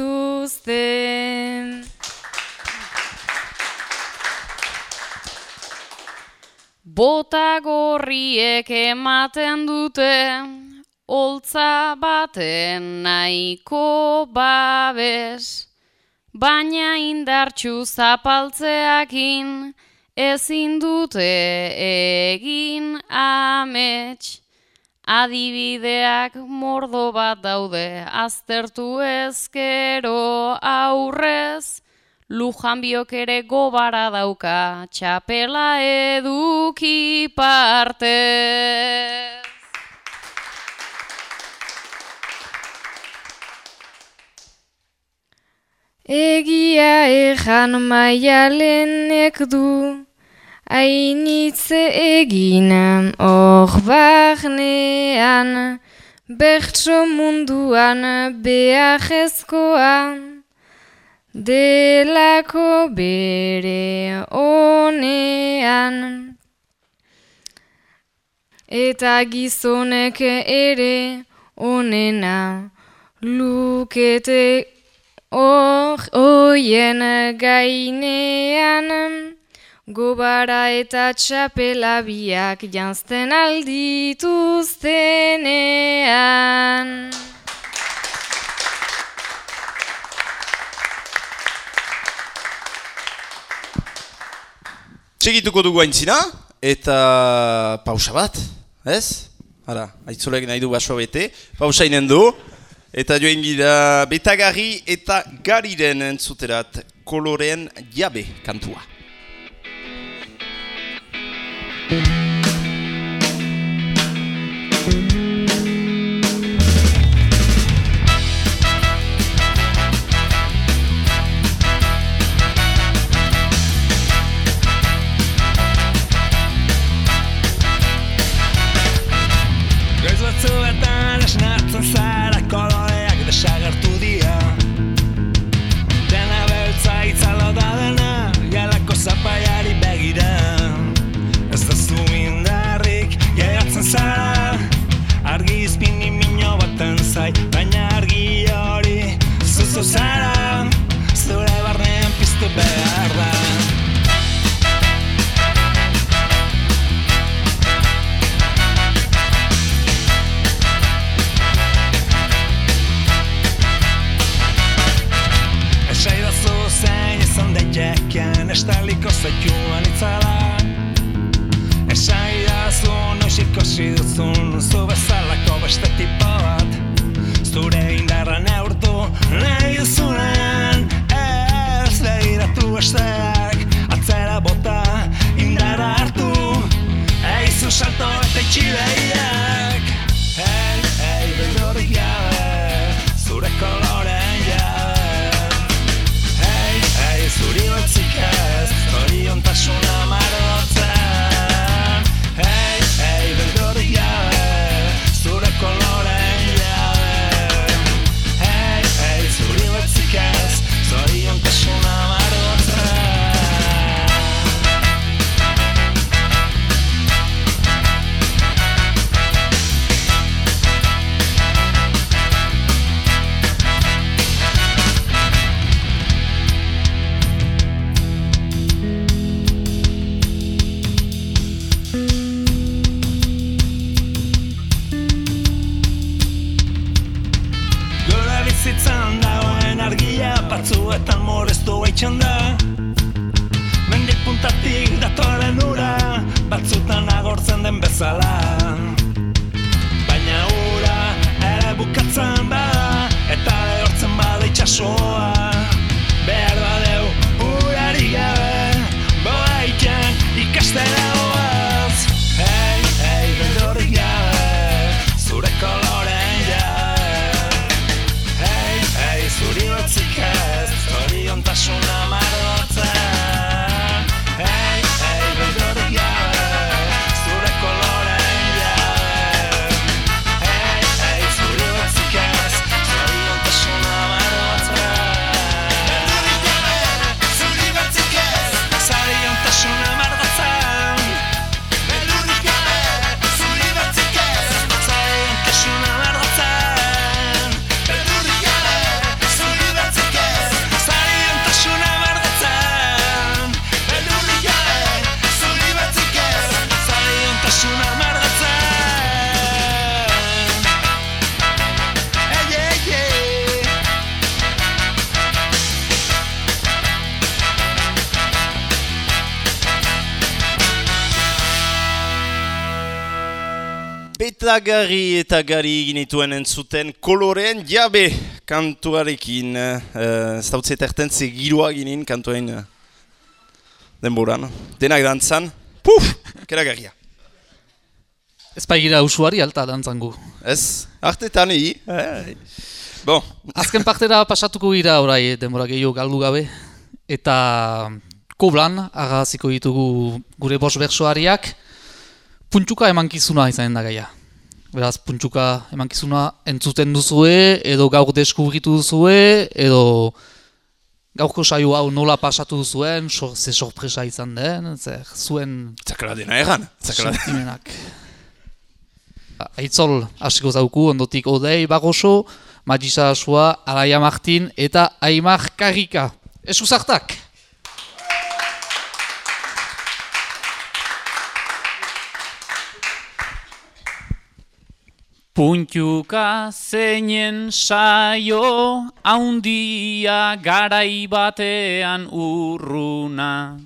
Bota gorriek ematen dute, holtza baten nahiko babes, baina indartxu zapaltzeakin, ezin dute egin amets. Adibideak mordo bat daude, aztertu ezkero aurrez, lujan biok ere gobara dauka, txapela eduki partez. Egia ejan maialenek du, hainitze egin hor barnean, bertso munduan beajezkoa, delako bere honean. Eta gizonek ere onena lukete hor oien gainean. Gobara eta txapela biak jantzten aldituztenean. Segituko dugu aintzina, eta pausa bat, ez? Hala, aitzolek nahi du baso bete, pausa inen du, eta joen gira betagarri eta gariren entzuterat koloren jabe kantua. zu zara Zure barnean piztu behar da. Esaidazu zein izan daiteken Estaliko zaituan itzala. Esaidazu noiz ikosi duzun Zu bezalako beste tipo bat. Zure Na isuren esleira tu haste, aterabota indar hartu, eisu salto etzi leia Betagarri eta gari ginituen entzuten koloreen jabe kantuarekin. Uh, ez dautze terten ze giroa ginin kantuain uh, denboran. Denak dantzan, puf, keragarria. Ez baigira usuari alta dantzangu. Ez, artetan egi. Eh. Bon, Azken partera pasatuko gira orai denbora gehiago galdu gabe. Eta koblan, agaziko ditugu gure bos bersoariak, puntxuka emankizuna izanen da gaia. Beraz, puntxuka emankizuna entzuten duzue, edo gaur deskubritu duzue, edo gaurko saio hau nola pasatu duzuen, sor, ze sorpresa izan den, zer zuen zakala dena egan. Zakala dena. Aitzol hasiko zauku, ondotik Odei Bagoso, Magisa Asua, Araia Martin eta Aimar Karika. Esu Puntuka zeinen saio haundia garai batean urruna.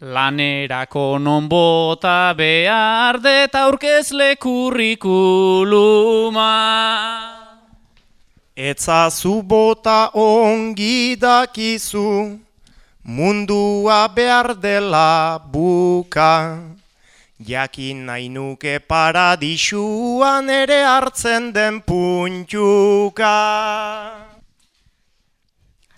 Lanerako non bota behar det aurkezle kurrikuluma. Etzazu bota ongi dakizu, mundua behar dela buka. Jakin nahi nuke paradisuan ere hartzen den puntuka.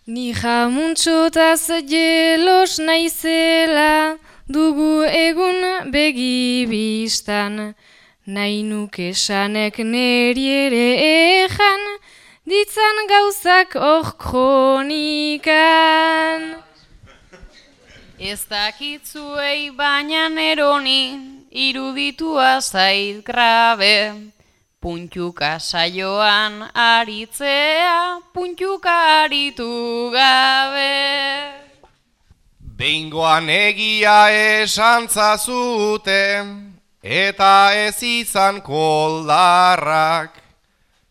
Ni jamuntxotaz jelos naizela dugu egun begibistan. Nahi nuke esanek neri ere ejan, ditzan gauzak hor kronikan. Ez dakitzuei baina neroni, iruditua zait grabe. Puntuka saioan aritzea, puntuka aritu gabe. Behingoan egia esan zazute, eta ez izan koldarrak.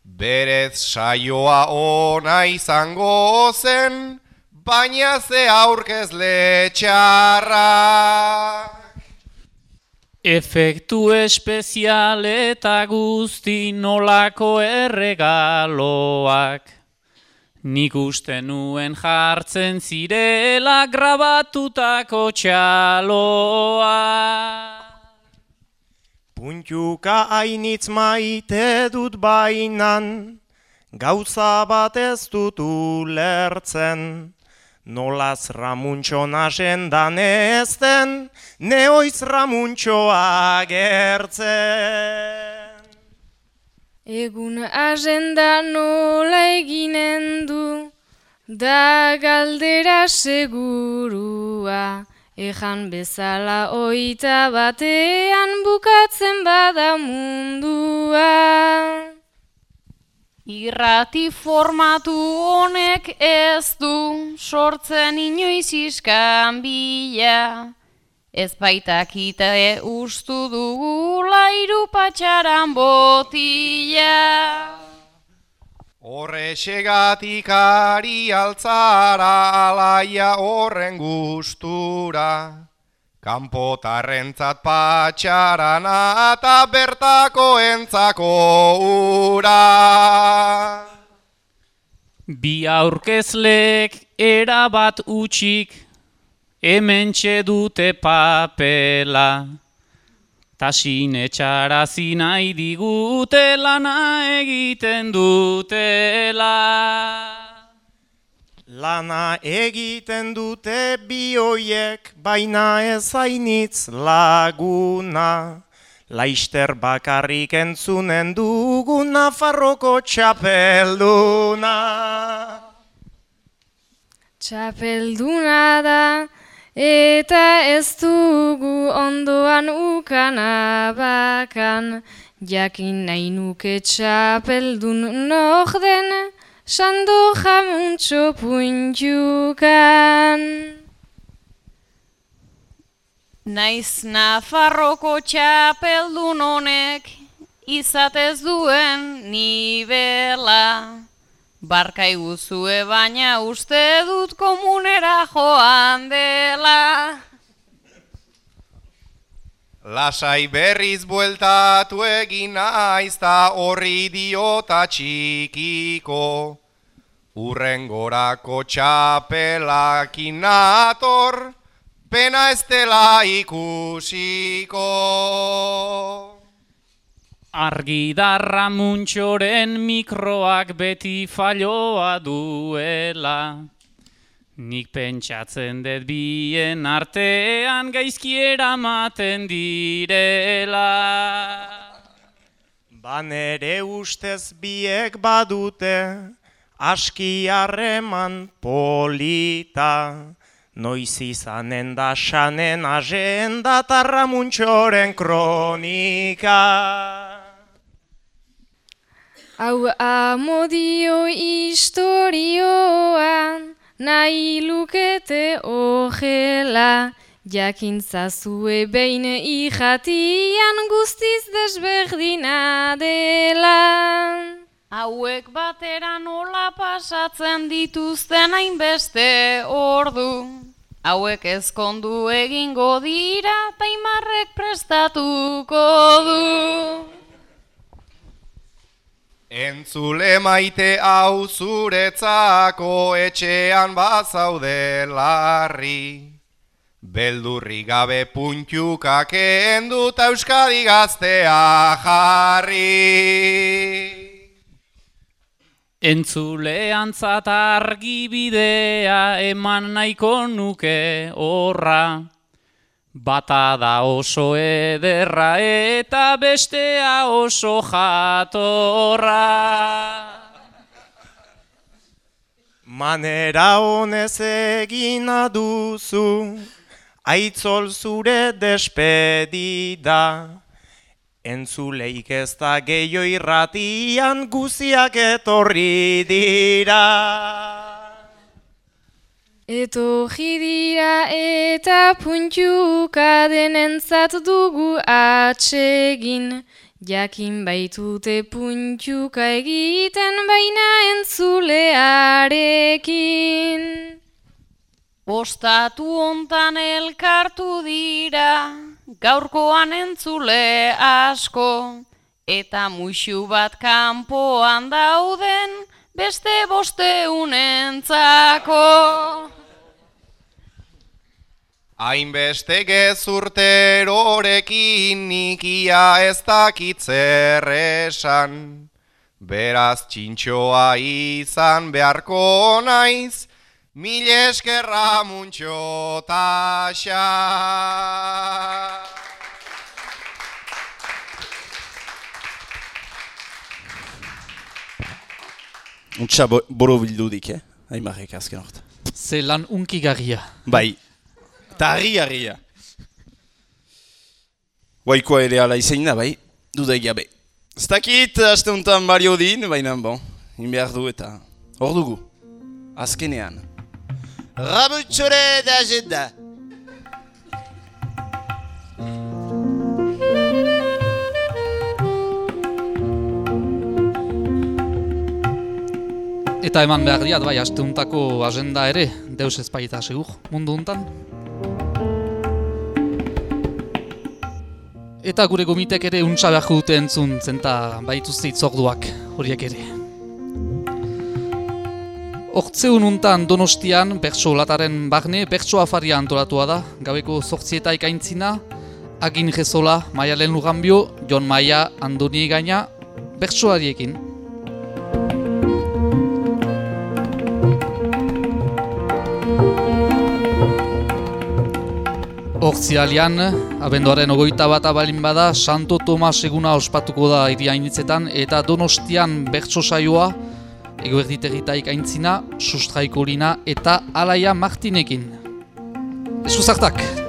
Berez saioa ona izango zen, baina ze aurkezle txarrak. Efektu espezial eta guzti nolako erregaloak. Nik uste nuen jartzen zirela grabatutako txaloa. Puntuka hainitz maite dut bainan, gauza bat ez dut ulertzen. Nolaz ramuntxo nasen dan ez den, neoiz ramuntxoa gertzen. Egun agenda nola eginen du, da galdera segurua. Ejan bezala oita batean bukatzen bada mundua. Irrati formatu honek ez du sortzen inoiz iskan bila. Ez baitakite ustu dugula iru patxaran botila. Horrexegatik ari altzara alaia horren gustura. Kanpotarrentzat patxarana eta bertako entzako ura. Bi aurkezlek erabat utxik, hemen dute papela. Tasin etxarazi nahi digute lana egiten dutela. Lana egiten dute bioiek, baina ez hainitz laguna. Laister bakarrik entzunen dugu Nafarroko txapelduna. Txapelduna da, eta ez dugu ondoan ukana bakan. Jakin nahi nuke txapeldun nor den, sando jamuntxo puntukan. Naiz Nafarroko txapeldun honek izatez duen nibela. Barka iguzue baina uste dut komunera joan dela. Lasai berriz bueltatu egin naiz ta horri diota txikiko. Urrengorako txapelakin nator, pena ez dela ikusiko. Argidarra muntxoren mikroak beti falloa duela. Nik pentsatzen dut bien artean gaizki eramaten direla. Banere ustez biek badute, aski harreman polita. Noiz izanen da sanen agenda tarramuntxoren kronika. Hau amodio historioan, nahi lukete ogela, jakintzazue behin ijatian guztiz desberdina dela. Hauek batera nola pasatzen dituzten hainbeste ordu. Hauek ezkondu egingo dira, taimarrek prestatuko du. Entzule maite hau zuretzako etxean bazaude larri. Beldurri gabe puntiukak enduta Euskadi gaztea jarri. Entzuleantzat argibidea eman nahiko nuke horra. Bata da oso ederra eta bestea oso jatorra. Manera honez egina duzu, aitzol zure despedida. Entzuleik ez da gehiago irratian guziak etorri dira. Etorri dira eta puntuka denentzat dugu atsegin. Jakin baitute puntuka egiten baina entzulearekin. Ostatu hontan elkartu dira, gaurkoan entzule asko, eta muixu bat kanpoan dauden, beste bosteunentzako. Hainbeste gezurterorekin nikia ez dakit zer esan. Beraz txintxoa izan beharko naiz, mil eskerra muntxo taxa. Untxa bo, boro bildudik, eh? Aimarrek azken orta. Ze lan unkigarria. Bai. Eta harri-harria. Guaikoa ere ala izain da, bai. Dudai gabe. Ez dakit, aste honetan balio din, baina, bon, inbehar du eta hor dugu. Azkenean. Rabutxore da jeda. Eta eman behar diat, bai, aste untako agenda ere, deus ez baita segur, mundu untan. Eta gure gomitek ere untsa beharko dute entzun, zenta baituzte itzorduak horiek ere. Hortzeun untan donostian, bertso lataren barne, bertso afaria antolatua da, gabeko zortzieta ikaintzina, Agin Jezola, Maialen Luganbio, Jon Maia, Andoni Gaina, bertsoariekin. Hortzialian, abenduaren ogoita bat abalin bada, Santo Tomas eguna ospatuko da iriainitzetan, eta donostian bertso saioa, egoerditerritaik aintzina, sustraikolina eta alaia Martinekin. Esuzartak!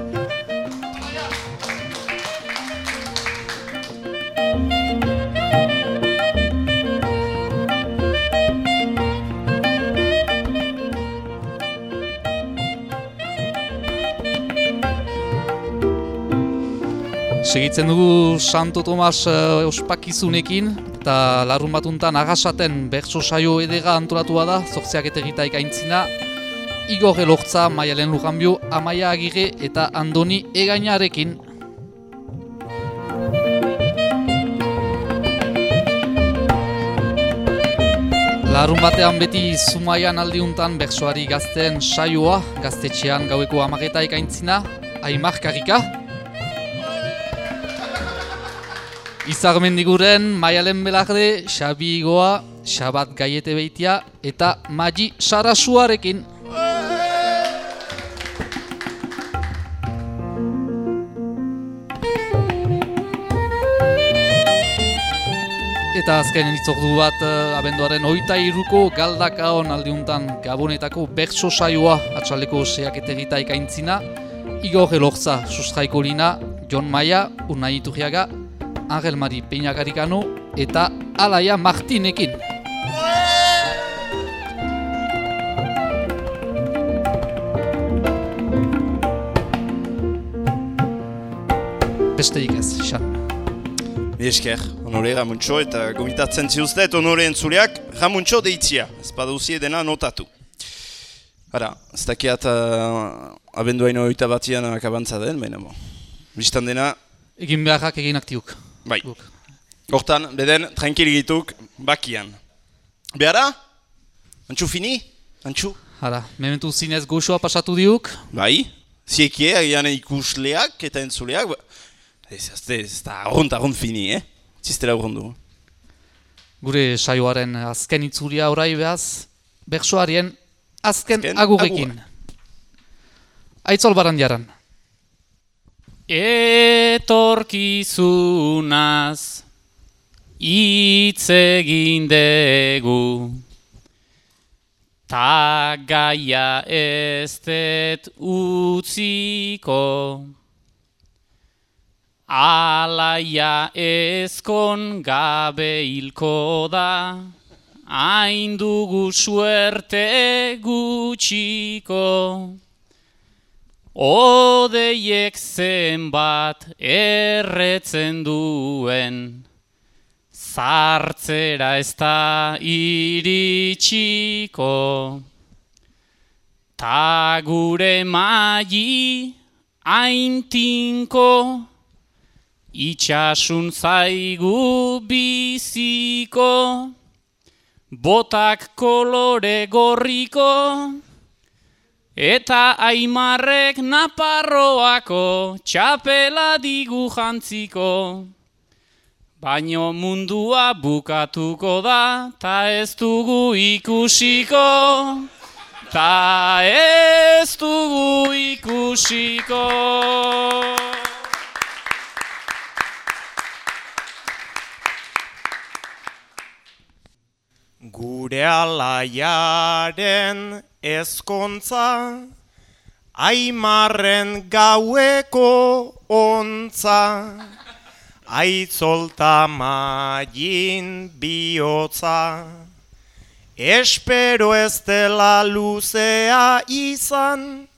Segitzen dugu Santo Tomas uh, ospakizunekin eta larrun batuntan agasaten bertso saio edega antolatua da, zortziak etegitaik aintzina, Igor Elortza, Maialen Lujanbio, Amaia Agire eta Andoni Egainarekin. Larun batean beti Zumaian aldiuntan bersoari gazten saioa, gaztetxean gaueko amaketaik aintzina, aimarkarika, Izarmendiguren Maialen Belarde, Xabi Igoa, Xabat Gaiete Beitia eta Magi Sarasuarekin. Eta azken itzordu bat eh, abenduaren hoita iruko galdakaon aldiuntan gabonetako bertso saioa atxaleko etegita ikaintzina Igor Elorza sustraiko lina, John Maia, Unai Iturriaga, Angel Mari Peñagarikano eta Alaia Martinekin. Besteik ez, xan. Mi esker, honore Ramuntxo eta gomitatzen ziuztet honore entzuleak Ramuntxo deitzia, ez baduzie dena notatu. Hara, ez dakiat uh, abenduaino oita batian akabantza den, baina bo. Bistan dena, Egin beharrak egin aktiuk. Bai. Guk. Hortan, beden, tranquiligituk, bakian. Behara? Antxu fini? Antxu? Hala, mementu zinez goxoa pasatu diuk, Bai, ziekie, agian ikusleak eta entzuleak, ba, ez, ez, ez da arrunt, arrunt fini, eh? Ziztela urrundu. gure saioaren azken itzulia orai behaz, bersoarien azken, Azken agurrekin. Aitzol barandiaran. Etorkizunaz hitz egin dugu Ta gaia ez dut utziko. Alaia ezkon gabe hilko da. Hain dugu suerte gutxiko Odeiek zenbat erretzen duen. Zartzera ez da iritsiko. Ta gure magi aintinko Itxasun zaigu biziko. Botak kolore gorriko Eta aimarrek naparroako txapela digu jantziko. Baino mundua bukatuko da, ta ez dugu ikusiko. Ta ez dugu ikusiko. Gure alaiaren ezkontza, aimarren gaueko ontza, aitzolta magin bihotza. Espero ez dela luzea izan,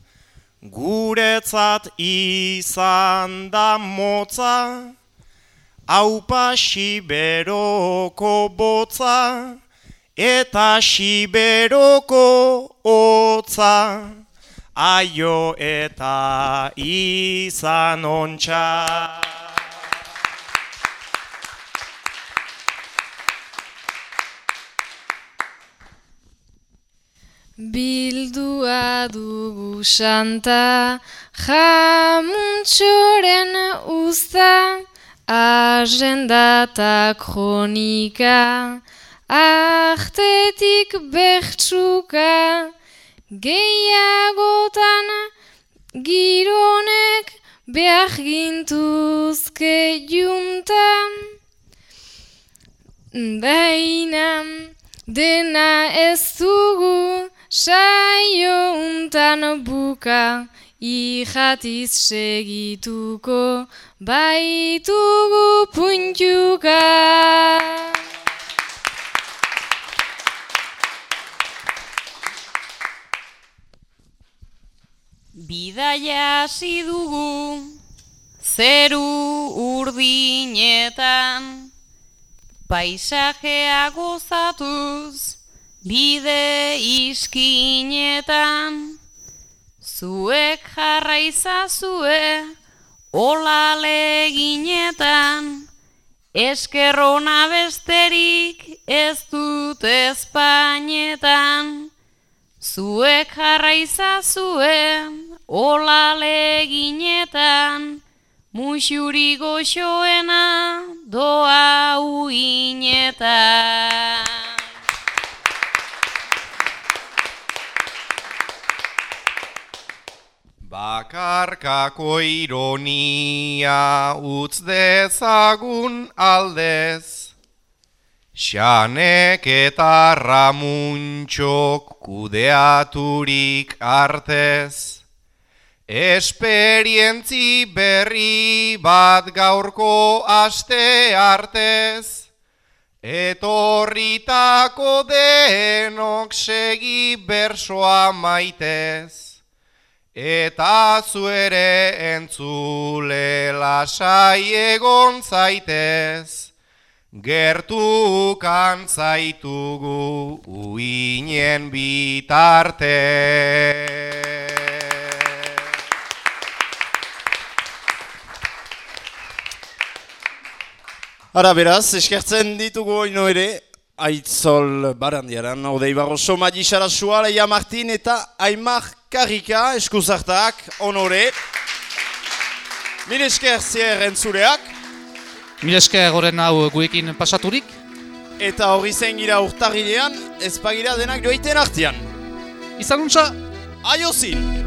guretzat izan da motza, Aupa siberoko botza, eta siberoko hotza, aio eta izan ontsa. Bildua dugu santa, jamuntxoren usta, agenda eta kronika, Artetik bertsuka, gehiagotan gironek behar gintuzke juntan. Baina dena ez dugu saio untan buka, Ijatiz segituko baitugu puntuka. Bidaia hasi dugu zeru urdinetan. Paisajea gozatuz bide iskinetan zuek jarra izazue ola leginetan. Eskerrona besterik ez dut Espainetan, zuek jarra ola leginetan, muxuri goxoena doa uinetan. Bakarkako ironia utz dezagun aldez, Xanek eta ramuntxok kudeaturik artez, Esperientzi berri bat gaurko aste artez, Etorritako denok segi bersoa maitez. Eta zuere entzule lasai egon zaitez, gertukan zaitugu uinen bitarte. Ara beraz, eskertzen ditugu oino ere, Aitzol Barandiaran, Odei Barroso, Madi Sarasua, Leia Martin eta Aimar Karika, eskuzartak, honore. Mil esker zier entzuleak, Mil esker horren hau guekin pasaturik. eta horri zen gira urtarrilean, ez bagira denak joiten artean. Izan untsa! Aiozin!